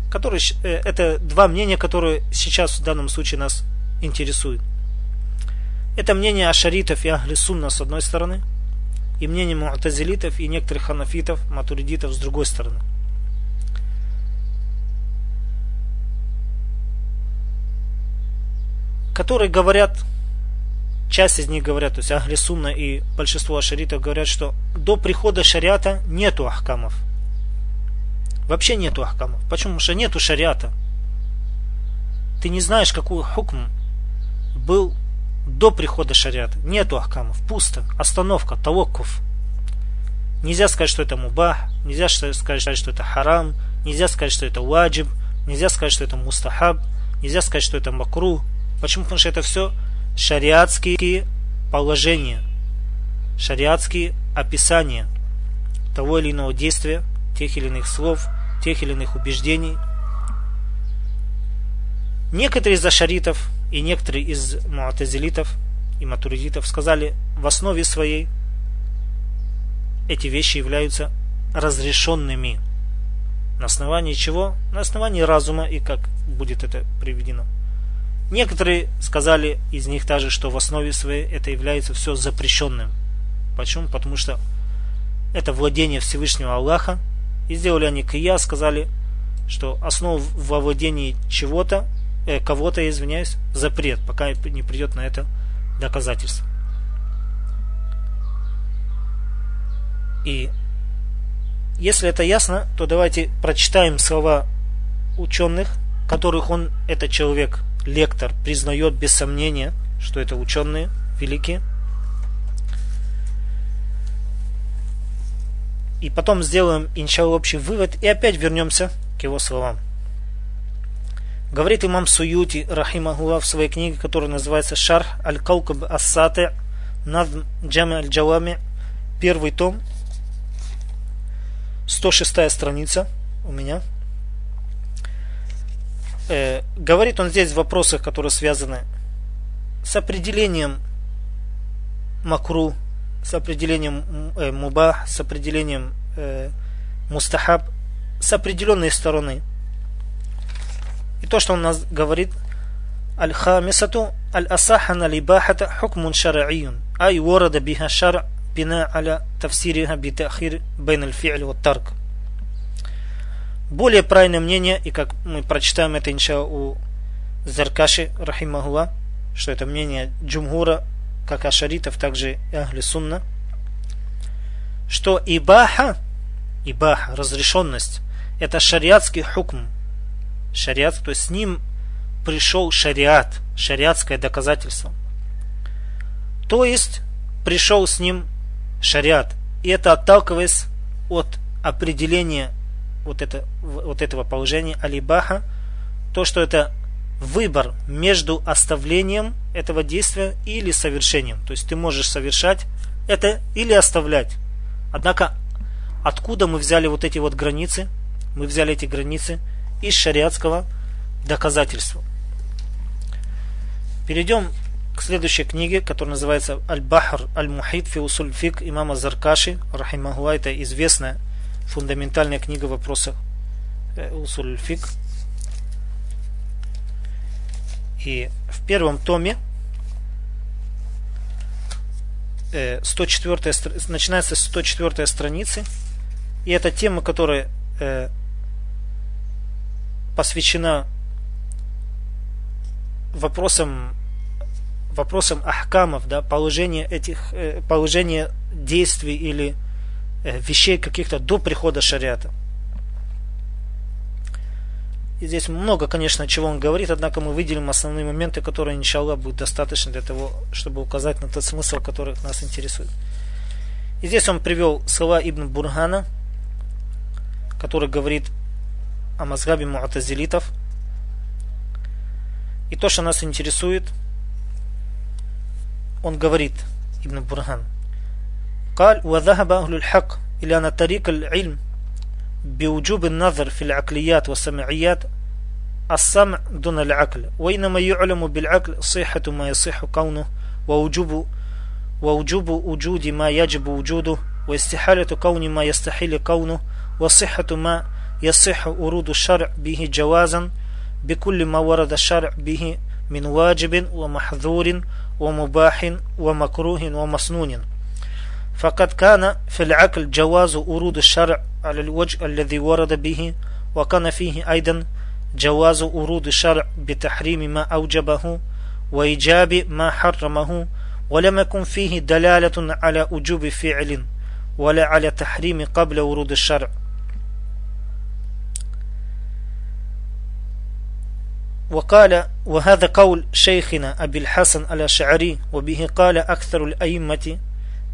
которые, э, это два мнения, которые сейчас в данном случае нас интересуют. Это мнение ашаритов и ахли сунна с одной стороны, и мнение муатазилитов и некоторых ханафитов, матуридитов с другой стороны. Которые говорят, часть из них говорят, то есть ахли сунна и большинство ашаритов говорят, что до прихода шариата нету ахкамов – Вообще нету ахкамов. Почему? Потому что нету шариата. Ты не знаешь, какой хукм был до прихода шариата. Нету ахкамов. Пусто. Остановка. Тавоккуф. Нельзя сказать, что это мубах. Нельзя сказать, что это харам. Нельзя сказать, что это ваджиб. Нельзя сказать, что это мустахаб. Нельзя сказать, что это макру. Почему? Потому что это все шариатские положения. Шариатские описания того или иного действия, тех или иных слов, тех или иных убеждений. Некоторые из ашаритов и некоторые из муатазилитов и матуридитов сказали, в основе своей эти вещи являются разрешенными. На основании чего? На основании разума и как будет это приведено. Некоторые сказали из них также, что в основе своей это является все запрещенным. Почему? Потому что это владение Всевышнего Аллаха, и сделали они кия, сказали, что основа во владении чего-то, э, кого-то, извиняюсь, запрет, пока не придет на это доказательство. И если это ясно, то давайте прочитаем слова ученых, которых он, этот человек, лектор, признает без сомнения, что это ученые великие. И потом сделаем, иншалла, общий вывод и опять вернемся к его словам. Говорит имам Суюти, рахимахулlah, в своей книге, которая называется Шарх Аль-Каукаб Ас-Сати над Джами Аль-Джавами, первый том, 106 страница у меня. Э, говорит он здесь в вопросах, которые связаны с определением макру с определением э, мубах, с определением э, мустахаб, с определенной стороны. И то, что он нас говорит, аль-хамисату аль-асахана либахата хукмун шар'июн, ай ворада биха шар бина аля тафсириха битахир бейн аль-фи'ль вот тарк. Более правильное мнение, и как мы прочитаем это инша у Заркаши, рахимахуа, что это мнение джумгура, как ашаритов, также и ахли сунна, что ибаха, ибаха, разрешенность, это шариатский хукм. Шариат, то есть с ним пришел шариат, шариатское доказательство. То есть пришел с ним шариат. И это отталкиваясь от определения вот, это, вот этого положения алибаха, то, что это выбор между оставлением этого действия или совершением. То есть ты можешь совершать это или оставлять. Однако, откуда мы взяли вот эти вот границы? Мы взяли эти границы из шариатского доказательства. Перейдем к следующей книге, которая называется Аль-Бахр Аль-Мухид фи усуль имама Заркаши, рахимахуа, это известная фундаментальная книга вопросов э, усуль фик. И в первом томе 104, э, начинается с 104 страницы. И это тема, которая э, посвящена вопросам вопросам ахкамов, да, положение этих, э, положение действий или вещей каких-то до прихода шариата. И здесь много, конечно, чего он говорит, однако мы выделим основные моменты, которые, иншаллах, будут достаточно для того, чтобы указать на тот смысл, который нас интересует. И здесь он привел слова Ибн Бургана, который говорит о мазгабе муатазилитов. И то, что нас интересует – он говорит, Ибн Бурхан, قال وذهب أهل الحق إلى أن طريق العلم بوجوب النظر في العقليات والسمعيات السمع دون العقل وإنما يعلم بالعقل صحة ما يصح كونه ووجوب ووجوب وجود ما يجب وجوده واستحالة كون ما يستحيل كونه وصحة ما يصح ورود الشرع به جوازا بكل ما ورد الشرع به من واجب ومحذور ومباح ومكروه ومسنون. فقد كان في العقل جواز ورود الشرع على الوجه الذي ورد به وكان فيه أيضا جواز ورود الشرع بتحريم ما أوجبه وإيجاب ما حرمه ولم يكن فيه دلالة على وجوب فعل ولا على تحريم قبل ورود الشرع. وقال وهذا قول شيخنا أبي الحسن الأشعري وبه قال أكثر الأئمة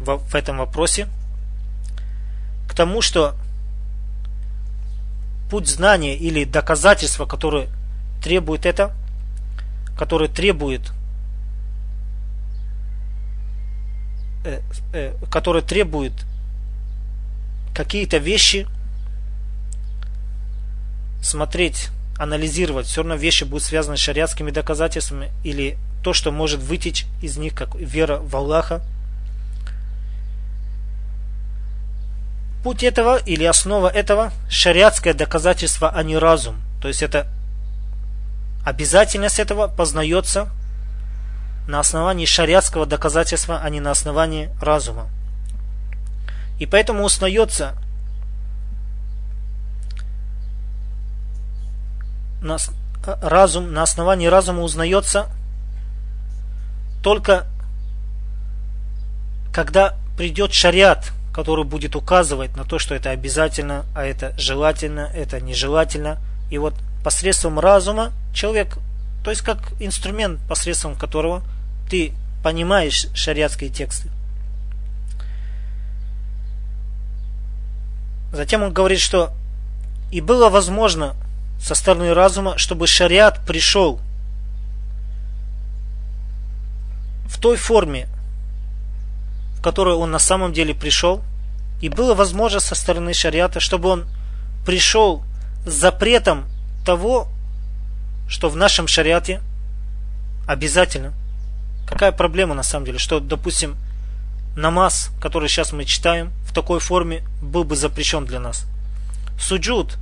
в, этом вопросе к тому, что путь знания или доказательства, которые требует это, которые требует э, э, которые требуют какие-то вещи смотреть, анализировать, все равно вещи будут связаны с шариатскими доказательствами или то, что может вытечь из них, как вера в Аллаха. Путь этого или основа этого шариатское доказательство, а не разум. То есть это обязательность этого познается на основании шариатского доказательства, а не на основании разума. И поэтому узнается на, разум, на основании разума узнается только когда придет шариат, который будет указывать на то, что это обязательно, а это желательно, это нежелательно. И вот посредством разума человек, то есть как инструмент, посредством которого ты понимаешь шариатские тексты. Затем он говорит, что и было возможно со стороны разума, чтобы шариат пришел в той форме, в которую он на самом деле пришел, и было возможно со стороны шариата, чтобы он пришел с запретом того, что в нашем шариате обязательно. Какая проблема на самом деле, что, допустим, намаз, который сейчас мы читаем, в такой форме был бы запрещен для нас. Суджуд,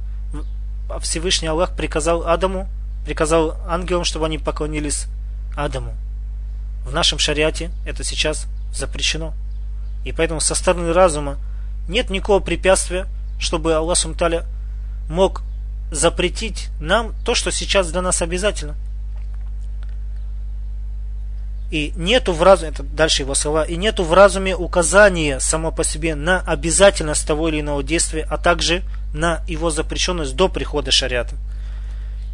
Всевышний Аллах приказал Адаму, приказал ангелам, чтобы они поклонились Адаму. В нашем шариате это сейчас запрещено. И поэтому со стороны разума нет никакого препятствия, чтобы Аллах Сумталя мог запретить нам то, что сейчас для нас обязательно. И нету в разуме, это дальше его слова, и нету в разуме указания само по себе на обязательность того или иного действия, а также на его запрещенность до прихода шариата.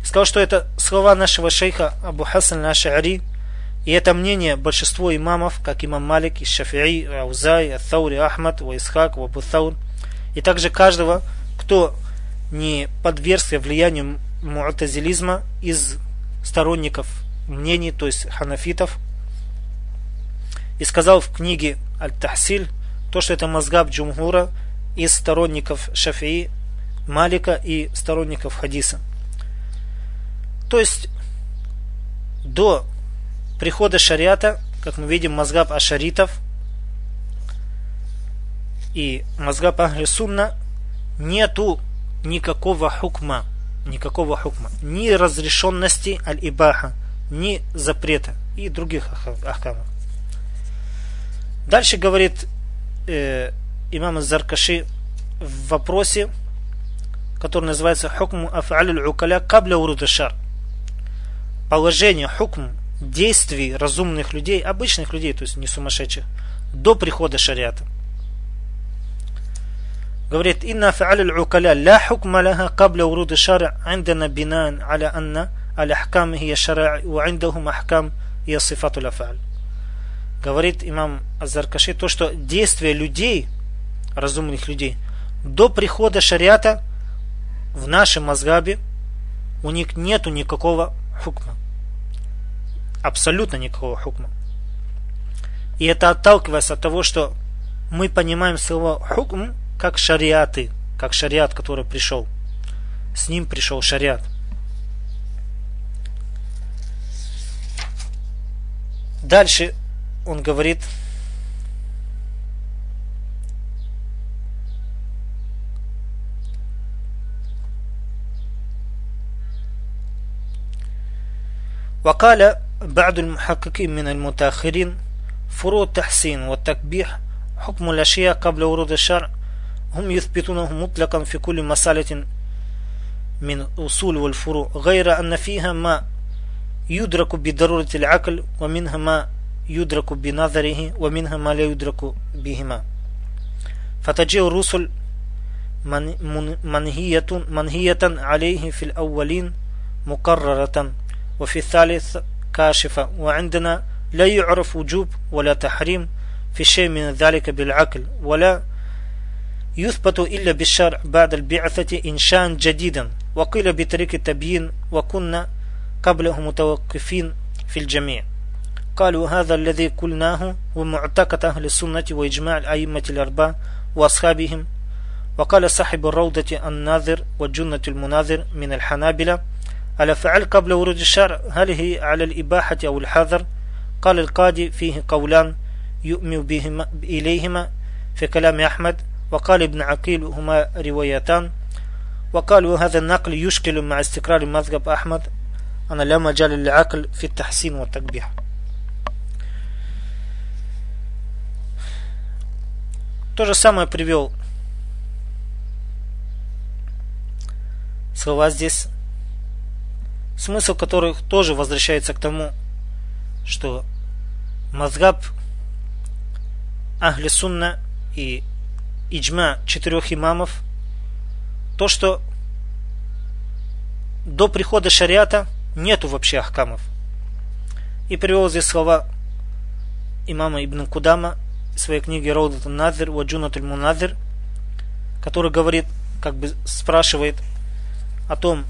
Сказал, что это слова нашего шейха Абу Хасан Ашари, и это мнение большинства имамов, как имам Малик, и Шафии, Аузай, Аттаури, Ахмад, Ваисхак, Вабу Thawr, и также каждого, кто не подвергся влиянию муатазилизма из сторонников мнений, то есть ханафитов, и сказал в книге Аль-Тахсиль то, что это мазгаб Джумгура из сторонников Шафии, Малика и сторонников Хадиса. То есть до прихода шариата, как мы видим, мазгаб ашаритов и мазгаб ахли нету никакого хукма, никакого хукма, ни разрешенности аль-ибаха, ни запрета и других ахкамов. Дальше говорит э, имам Заркаши в вопросе, который называется хукм аф'аль укаля кабля урудашар. Положение, хукм действий разумных людей, обычных людей, то есть не сумасшедших, до прихода шариата. Говорит, инна фа'аль укаля ла хукма лаха кабля уруд шар عندنا بناء على أن الأحكام هي شرع وعندهم أحكام هي صفات الأفعال говорит имам Азаркаши, то, что действия людей, разумных людей, до прихода шариата в нашем мазгабе у них нету никакого хукма. Абсолютно никакого хукма. И это отталкивается от того, что мы понимаем слово хукм как шариаты, как шариат, который пришел. С ним пришел шариат. Дальше он говорит, وقال بعض المحققين من المتأخرين فروع التحسين والتكبيح حكم الأشياء قبل ورود الشرع هم يثبتونه مطلقا في كل مسألة من أصول والفروع غير أن فيها ما يدرك بضرورة العقل ومنها ما يدرك بنظره ومنها ما لا يدرك بهما. فتجيء الرسل من منهية, منهية عليه في الأولين مقررة وفي الثالث كاشفة وعندنا لا يعرف وجوب ولا تحريم في شيء من ذلك بالعقل ولا يثبت إلا بالشرع بعد البعثة إنشاء جديدا. وقيل بطريق التبيين وكنا قبله متوقفين في الجميع قالوا هذا الذي قلناه ومعتقد أهل السنة وإجماع الأئمة الأربعة وأصحابهم وقال صاحب الروضة الناظر والجنة المناظر من الحنابلة على فعل قبل ورود الشرع هل هي على الإباحة أو الحذر قال القاضي فيه قولان يؤمن بهما إليهما في كلام أحمد وقال ابن عقيل هما روايتان وقالوا هذا النقل يشكل مع استقرار مذهب أحمد أنا لا مجال للعقل في التحسين والتقبيح То же самое привел слова здесь, смысл которых тоже возвращается к тому, что мазгаб Ахли Сунна и иджма четырех имамов, то, что до прихода шариата нету вообще ахкамов. И привел здесь слова имама Ибн Кудама в своей книге Роудат Назир, Ваджунат Муназир, который говорит, как бы спрашивает о том,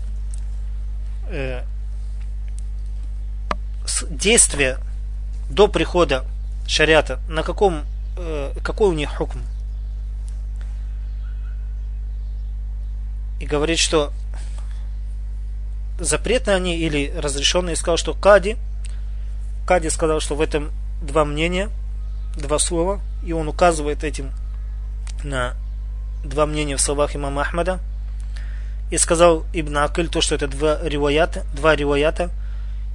действие до прихода шариата, на каком э, какой у них хукм. И говорит, что запретные они или разрешенные, и сказал, что Кади, Кади сказал, что в этом два мнения, два слова, и он указывает этим на два мнения в словах имама Ахмада. И сказал Ибн Акыль то, что это два риваята, два риваята.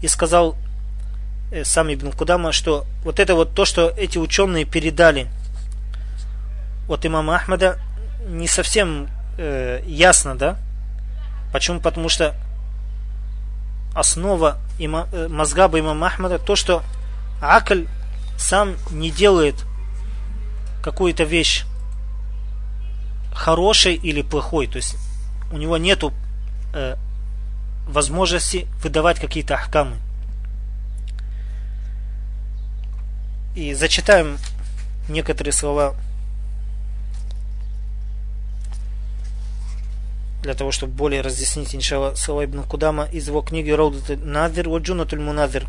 И сказал э, сам Ибн Кудама, что вот это вот то, что эти ученые передали от имама Ахмада, не совсем э, ясно, да? Почему? Потому что основа има, э, мазгаба имама Ахмада то, что Акль сам не делает какую-то вещь хорошей или плохой. То есть у него нету э, возможности выдавать какие-то ахкамы. И зачитаем некоторые слова для того, чтобы более разъяснить, иншалла, слова Ибн Кудама из его книги Раудат Надир Ваджунатуль Мунадир.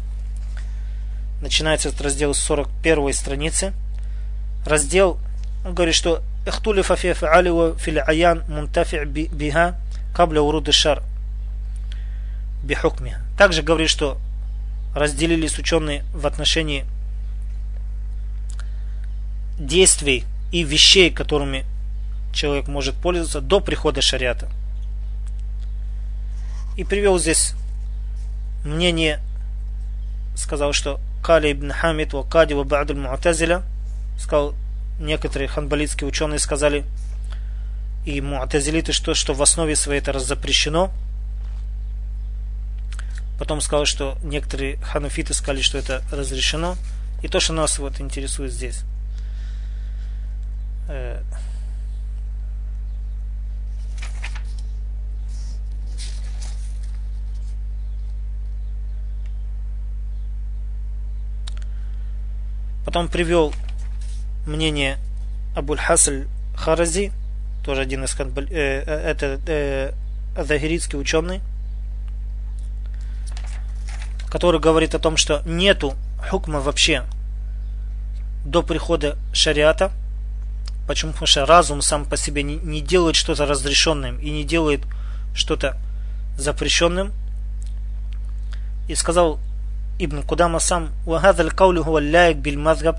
Начинается этот раздел с 41 страницы. Раздел, он говорит, что «Эхтулифа фи фаалива фил аян мунтафи биха кабля уруды шар би бихукми». Также говорит, что разделились ученые в отношении действий и вещей, которыми человек может пользоваться до прихода шариата. И привел здесь мнение, сказал, что Кали ибн Хамид ва Кади ва Ба'д сказал, некоторые ханбалитские ученые сказали, и муатазилиты, что, что в основе своей это запрещено. Потом сказал, что некоторые ханафиты сказали, что это разрешено. И то, что нас вот интересует здесь. Э, Потом привел мнение Абуль-Хасль Харази, тоже один из э, э, это э, захиритский ученый, который говорит о том, что нету хукма вообще до прихода шариата. Почему? Потому что разум сам по себе не, не делает что-то разрешенным и не делает что-то запрещенным. И сказал Ибн Кудама сам, «Вагазаль каулю хуа ляйк биль мазгаб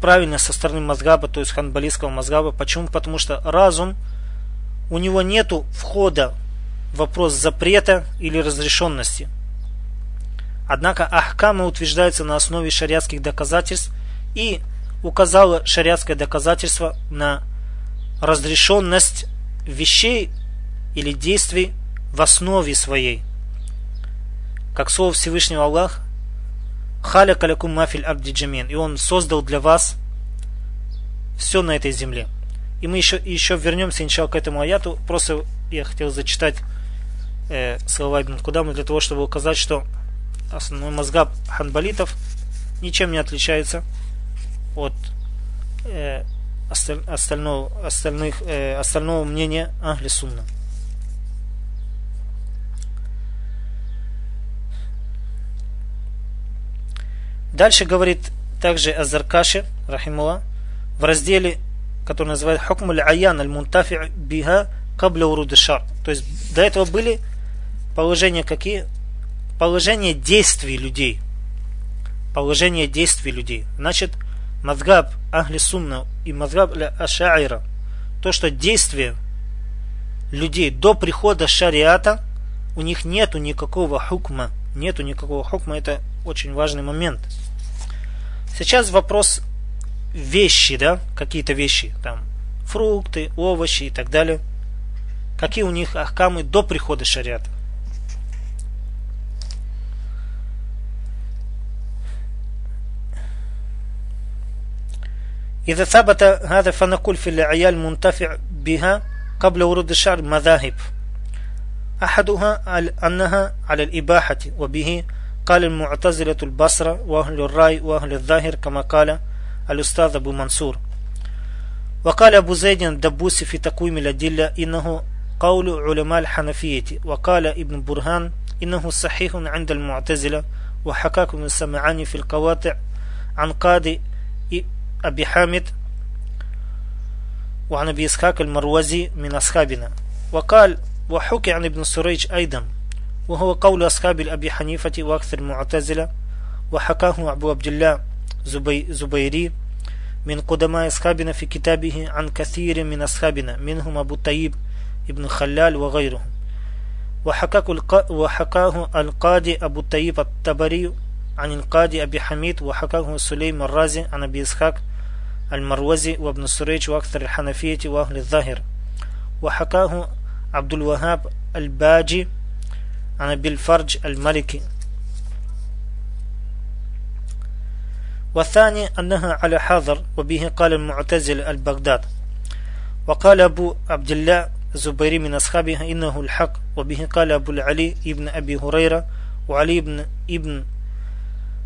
правильно со стороны мазгаба, то есть ханбалийского мазгаба. Почему? Потому что разум, у него нету входа в вопрос запрета или разрешенности. Однако ахкамы утверждаются на основе шариатских доказательств и указало шариатское доказательство на разрешенность вещей или действий в основе своей. Как слово Всевышнего Аллах Халя калякум мафиль ардиджамин. И он создал для вас все на этой земле. И мы еще, еще вернемся, иншалла, к этому аяту. Просто я хотел зачитать э, слова Ибн Кудама для того, чтобы указать, что основной мозгаб ханбалитов ничем не отличается от э, остального, остальных, э, остального мнения Ахли. Дальше говорит также Азаркаши, рахимула, в разделе, который называется Хукм аль-Аян аль-Мунтафи биха кабля уруд шар. То есть до этого были положения какие? Положения действий людей. Положение действий людей. Значит, мазгаб Ахли Сунна и мазгаб Ашаира, то, что действия людей до прихода шариата, у них нету никакого хукма Нету никакого хукма, это очень важный момент. Сейчас вопрос вещи, да, какие-то вещи, там, фрукты, овощи и так далее. Какие у них ахкамы до прихода шариата? إذا ثبت هذا فنقول في العيال منتفع بها قبل ورود الشعر مذاهب أحدها أنها على الإباحة وبه قال المعتزلة البصرة وأهل الرأي وأهل الظاهر كما قال الأستاذ أبو منصور. وقال أبو زيد الدبوسي في تقويم الأدلة إنه قول علماء الحنفية وقال ابن برهان إنه صحيح عند المعتزلة وحكاكم السمعاني في القواطع عن قاضي أبي حامد وعن أبي إسحاق المروزي من أصحابنا. وقال وحكي عن ابن سريج أيضا وهو قول أصحاب الأبي حنيفة وأكثر المعتزلة وحكاه أبو عبد الله زبي زبيري من قدماء أصحابنا في كتابه عن كثير من أصحابنا منهم أبو طيب ابن خلال وغيرهم. وحكاه القاضي أبو طيب التبري عن القاضي أبي حميد وحكاه سليم الرازي عن أبي إسحاق المروزي وابن سريج وأكثر الحنفية وأهل الظاهر. وحكاه عبد الوهاب الباجي عن أبي الفرج الملكي. والثاني أنها على حاضر وبه قال المعتزل البغداد. وقال أبو عبد الله الزبيري من أصحابه إنه الحق وبه قال أبو العلي ابن أبي هريرة وعلي بن ابن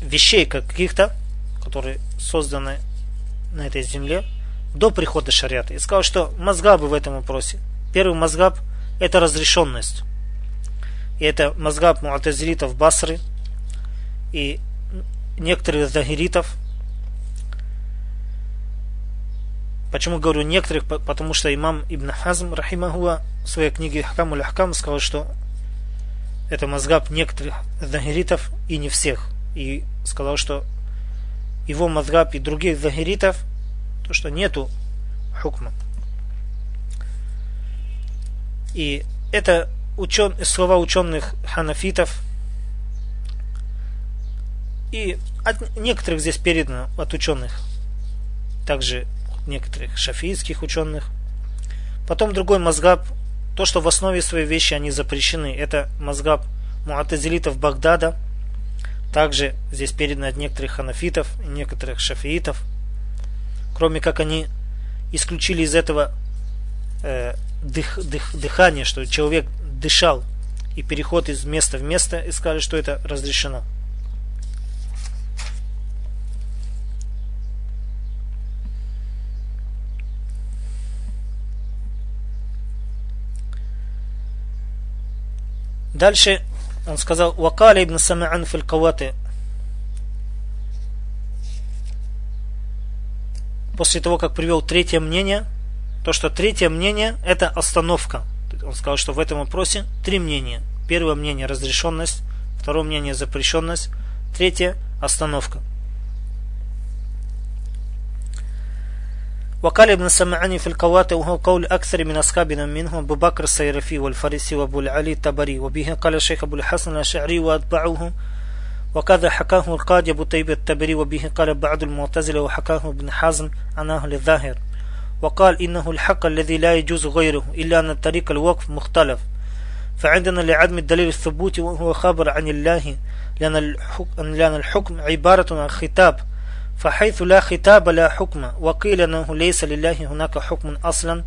вещей каких-то, которые созданы на этой земле, до прихода шариата. И сказал, что мозгабы в этом вопросе. Первый мозгаб – это разрешенность. И это мозгаб муатазилитов Басры и некоторых загиритов. Почему говорю некоторых? Потому что имам Ибн Хазм, рахимахуа, в своей книге Хакам уль Хакам сказал, что это мозгаб некоторых загиритов и не всех. И сказал, что его мозгаб и других загиритов, то, что нету хукма. И это учен, слова ученых ханафитов. И от некоторых здесь передано от ученых. Также некоторых шафийских ученых. Потом другой мозгаб, то, что в основе своей вещи они запрещены, это мозгаб муатазилитов Багдада. Также здесь передано от некоторых ханафитов и некоторых шафиитов. Кроме как они исключили из этого э, дых, дых, дыхание, что человек дышал и переход из места в место и сказали, что это разрешено. Дальше он сказал, «Вакаля ибн Самаан фил каваты». После того, как привел третье мнение, то, что третье мнение – это остановка – он сказал, что в этом вопросе три мнения. Первое мнение – разрешенность, второе мнение – запрещенность, третье – остановка. وقال ابن السمعاني في القوات وهو قول أكثر من أصحابنا منهم أبو بكر السيرفي والفارسي وأبو العلي التبري وبه قال الشيخ أبو الحسن الأشعري وأتبعه وكذا حكاه القاضي أبو طيب التبري وبه قال بعض المعتزلة وحكاه ابن حزم عن أهل الظاهر. وقال إنه الحق الذي لا يجوز غيره إلا أن طريق الوقف مختلف. فعندنا لعدم الدليل الثبوت وهو خبر عن الله لأن الحكم عبارة عن خطاب. فحيث لا خطاب لا حكم وقيل أنه ليس لله هناك حكم أصلا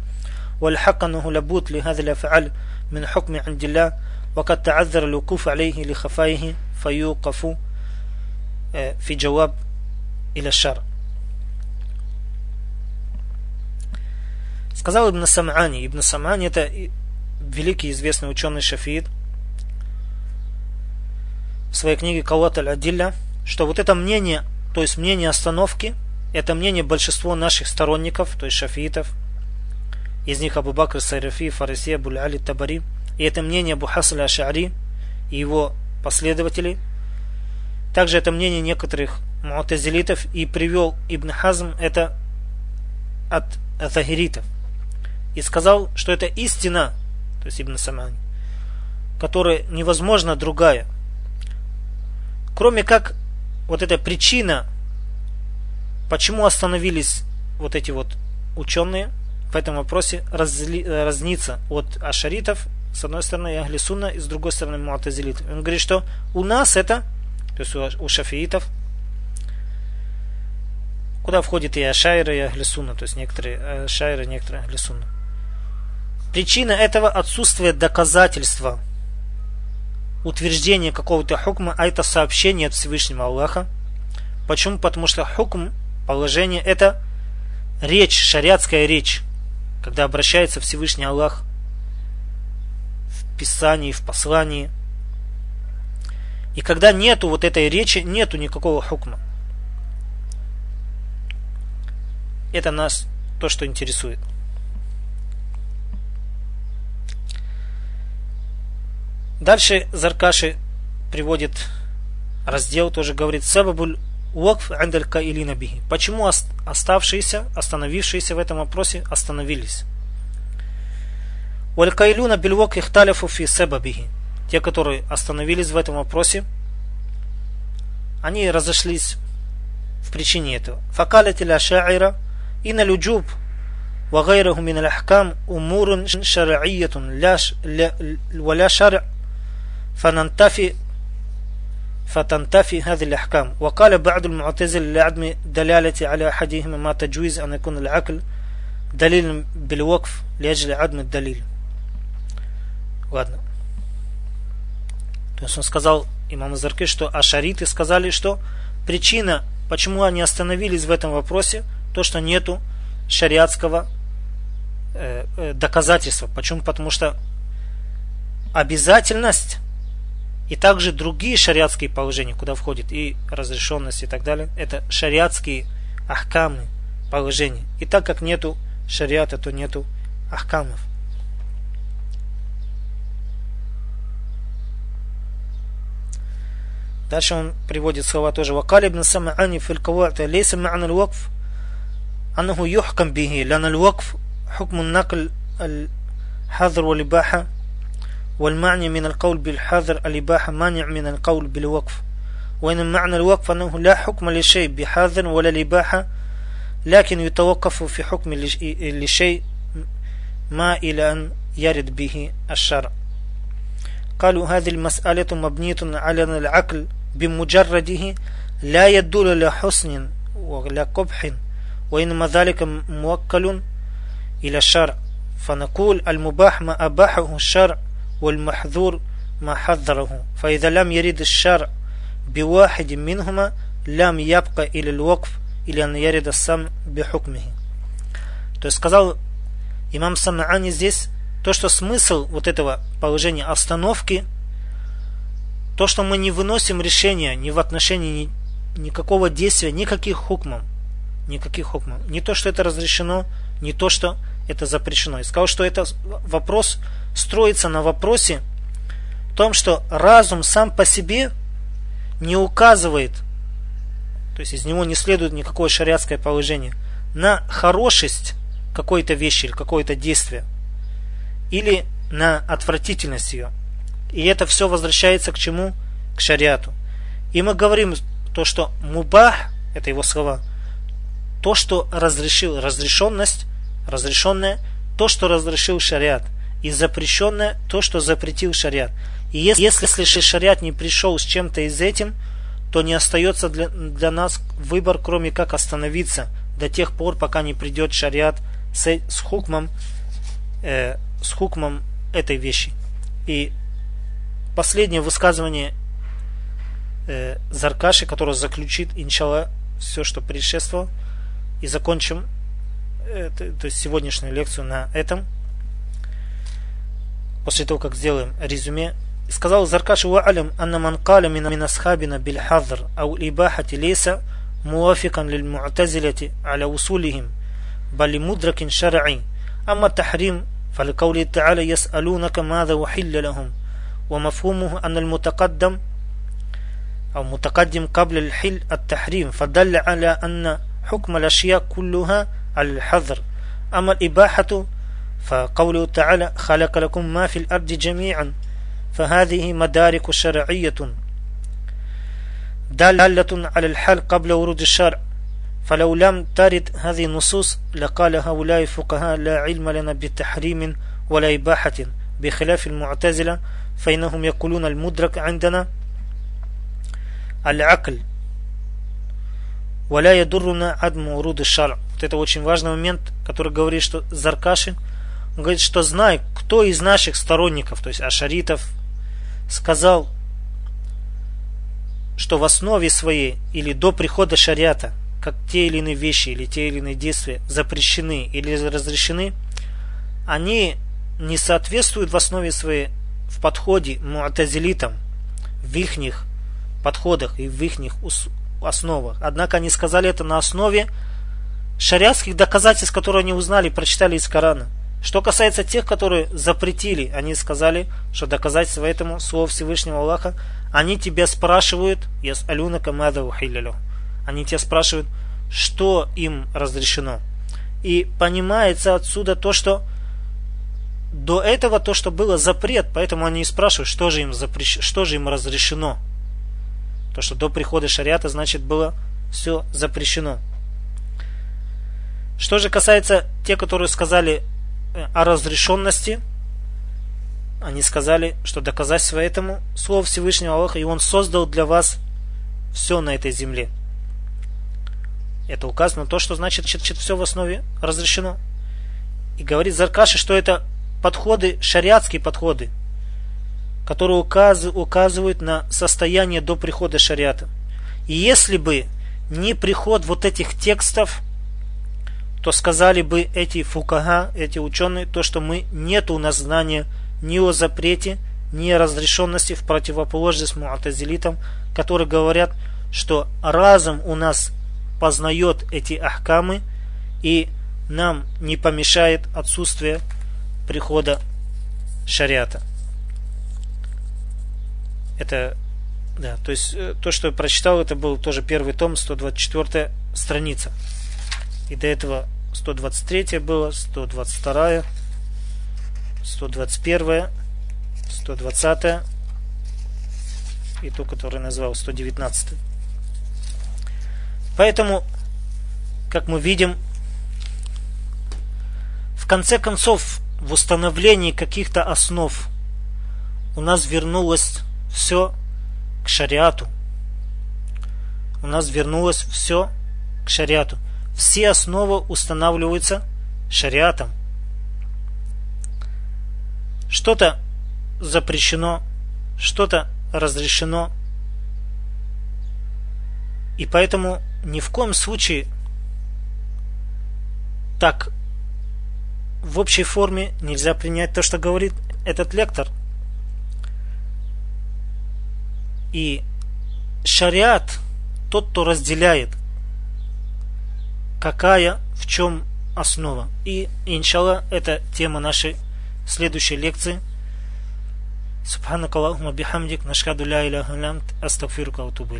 والحق أنه لابد لهذه الأفعال من حكم عند الله وقد تعذر الوقوف عليه لخفائه فيوقف آه، في جواب إلى الشرع Сказал Ибн Сам'ани. Ибн Сам'ани это великий известный ученый шафиит в своей книге Калат аль-Адилля, что вот это мнение, то есть мнение остановки, это мнение большинства наших сторонников, то есть шафиитов, из них Абу Бакр Сайрафи, Фариси, Абу Али Табари, и это мнение Абу Хасаля Ашари и его последователей. Также это мнение некоторых муатазилитов и привел Ибн Хазм это от захиритов. И сказал, что это истина, то есть Ибн Самани, которая невозможна другая. Кроме как вот эта причина, почему остановились вот эти вот ученые в этом вопросе, разли, разнится от ашаритов, с одной стороны, и Ахлисуна, и с другой стороны, Муатазилит. Он говорит, что у нас это, то есть у, шафиитов, куда входит и Ашайра, и Ахлисуна, то есть некоторые Ашайра, некоторые Ахлисуна. Причина этого отсутствие доказательства утверждения какого-то хукма, а это сообщение от Всевышнего Аллаха. Почему? Потому что хукм, положение, это речь, шариатская речь, когда обращается Всевышний Аллах в Писании, в послании. И когда нету вот этой речи, нету никакого хукма. Это нас то, что интересует. Дальше Заркаши приводит раздел, тоже говорит Сабабуль Уакф Андаль Каилина Бихи. Почему оставшиеся, остановившиеся в этом вопросе, остановились? Валькаилюна бильвок ихталяфу фи себабихи. Те, которые остановились в этом вопросе, они разошлись в причине этого. Факалятиля ша'ира – إن الوجوب وغيره من الأحكام أمور شرعية لا ولا شرع فننتفي فتنتفي هذه الأحكام وقال بعض المعتزل لعدم دلالة على أحدهما ما تجويز أن يكون العقل دليل بالوقف لأجل عدم الدليل Ладно. То есть он сказал, имам Зарки, что ашариты сказали, что причина, почему они остановились в этом вопросе, то, что нету шариатского э, э, доказательства. Почему? Потому что обязательность и также другие шариатские положения, куда входит и разрешенность и так далее, это шариатские ахкамы положения. И так как нету шариата, то нету ахкамов. Дальше он приводит слова тоже. وقال ابن سمعاني في القواعد ليس معنى الوقف أنه يحكم به لأن الوقف حكم النقل الحظر والإباحة والمعنى من القول بالحظر الإباحة مانع من القول بالوقف. وإن معنى الوقف أنه لا حكم لشيء بحظر ولا الإباحة لكن يتوقف في حكم لشيء ما إلى أن يرد به الشرع. قالوا هذه المسألة مبنية على العقل بمجرده لا يدل لحسن ولا قبح وإنما ذلك موكل إلى الشرع. فنقول المباح ما أباحه الشرع والمحذور ما حذره فإذا لم يرد الشرع بواحد منهما لم يبقى إلى الوقف или أن يرد السم بحكمه то есть сказал имам Самаани здесь то, что смысл вот этого положения остановки, то, что мы не выносим решения ни в отношении ни, никакого действия, никаких хукмов, никаких хукмов. Не то, что это разрешено, не то, что это запрещено. И сказал, что это вопрос строится на вопросе том, что разум сам по себе не указывает, то есть из него не следует никакое шариатское положение, на хорошесть какой-то вещи или какое-то действие, или на отвратительность ее. И это все возвращается к чему? К шариату. И мы говорим то, что мубах, это его слова, то, что разрешил разрешенность, разрешенное, то, что разрешил шариат, и запрещенное, то, что запретил шариат. И если, если шариат не пришел с чем-то из этим, то не остается для, для нас выбор, кроме как остановиться до тех пор, пока не придет шариат с, с хукмом, э, с хукмом этой вещи. И последнее высказывание э, Заркаши, которое заключит, иншалла, все, что предшествовало, и закончим э, то есть сегодняшнюю лекцию на этом. После того, как сделаем резюме. Сказал Заркаш Уалям, анна ман каля мин мин асхабина бил хадр ау ибахати лейса موافقا للمعتزلة على وصولهم بل مدرك شرعي أما التحريم فلقوله تعالى يسألونك ماذا وحل لهم ومفهومه أن المتقدم أو متقدم قبل الحل التحريم فدل على أن حكم الأشياء كلها الحذر أما الإباحة فقوله تعالى خلق لكم ما في الأرض جميعا فهذه مدارك شرعية دالة على الحل قبل ورود الشرع فلو لم ترد هذه النصوص لقال هؤلاء الفقهاء لا علم لنا بتحريم ولا إباحة بخلاف المعتزلة فإنهم يقولون المدرك عندنا العقل ولا يضرنا عدم ورود الشرع. Вот это очень важный момент, который говорит, что Заркаши он говорит, что знай, кто из наших сторонников, то есть ашаритов, сказал, что в основе своей или до прихода шариата, как те или иные вещи или те или иные действия запрещены или разрешены, они не соответствуют в основе своей в подходе муатазилитам, в их подходах и в их основах. Однако они сказали это на основе шариатских доказательств, которые они узнали, прочитали из Корана. Что касается тех, которые запретили, они сказали, что доказательство этому слово Всевышнего Аллаха, они тебя спрашивают, яс алюна камада Они тебя спрашивают, что им разрешено. И понимается отсюда то, что до этого то, что было запрет, поэтому они и спрашивают, что же им, запрещ... что же им разрешено. То, что до прихода шариата, значит, было все запрещено. Что же касается тех, которые сказали о разрешенности, они сказали, что доказательство этому слово Всевышнего Аллаха, и Он создал для вас все на этой земле. Это указано то, что значит все в основе разрешено. И говорит Заркаши, что это подходы, шариатские подходы, которые указывают на состояние до прихода шариата. И если бы не приход вот этих текстов, то сказали бы эти фукага, эти ученые, то, что мы нет у нас знания ни о запрете, ни о разрешенности в противоположность муатазилитам, которые говорят, что разум у нас познает эти ахкамы и нам не помешает отсутствие прихода шариата. Это, да, то есть э, то, что я прочитал, это был тоже первый том, 124 страница. И до этого 123 было, 122, 121, 120 и ту, которую назвал 119. Поэтому, как мы видим, в конце концов, в установлении каких-то основ у нас вернулось все к шариату. У нас вернулось все к шариату все основы устанавливаются шариатом. Что-то запрещено, что-то разрешено. И поэтому ни в коем случае так в общей форме нельзя принять то, что говорит этот лектор. И шариат, тот, кто разделяет какая, в чем основа. И, иншалла, это тема нашей следующей лекции. Субханакаллахума бихамдик, нашхаду ля иляха лямт, астагфирука утубу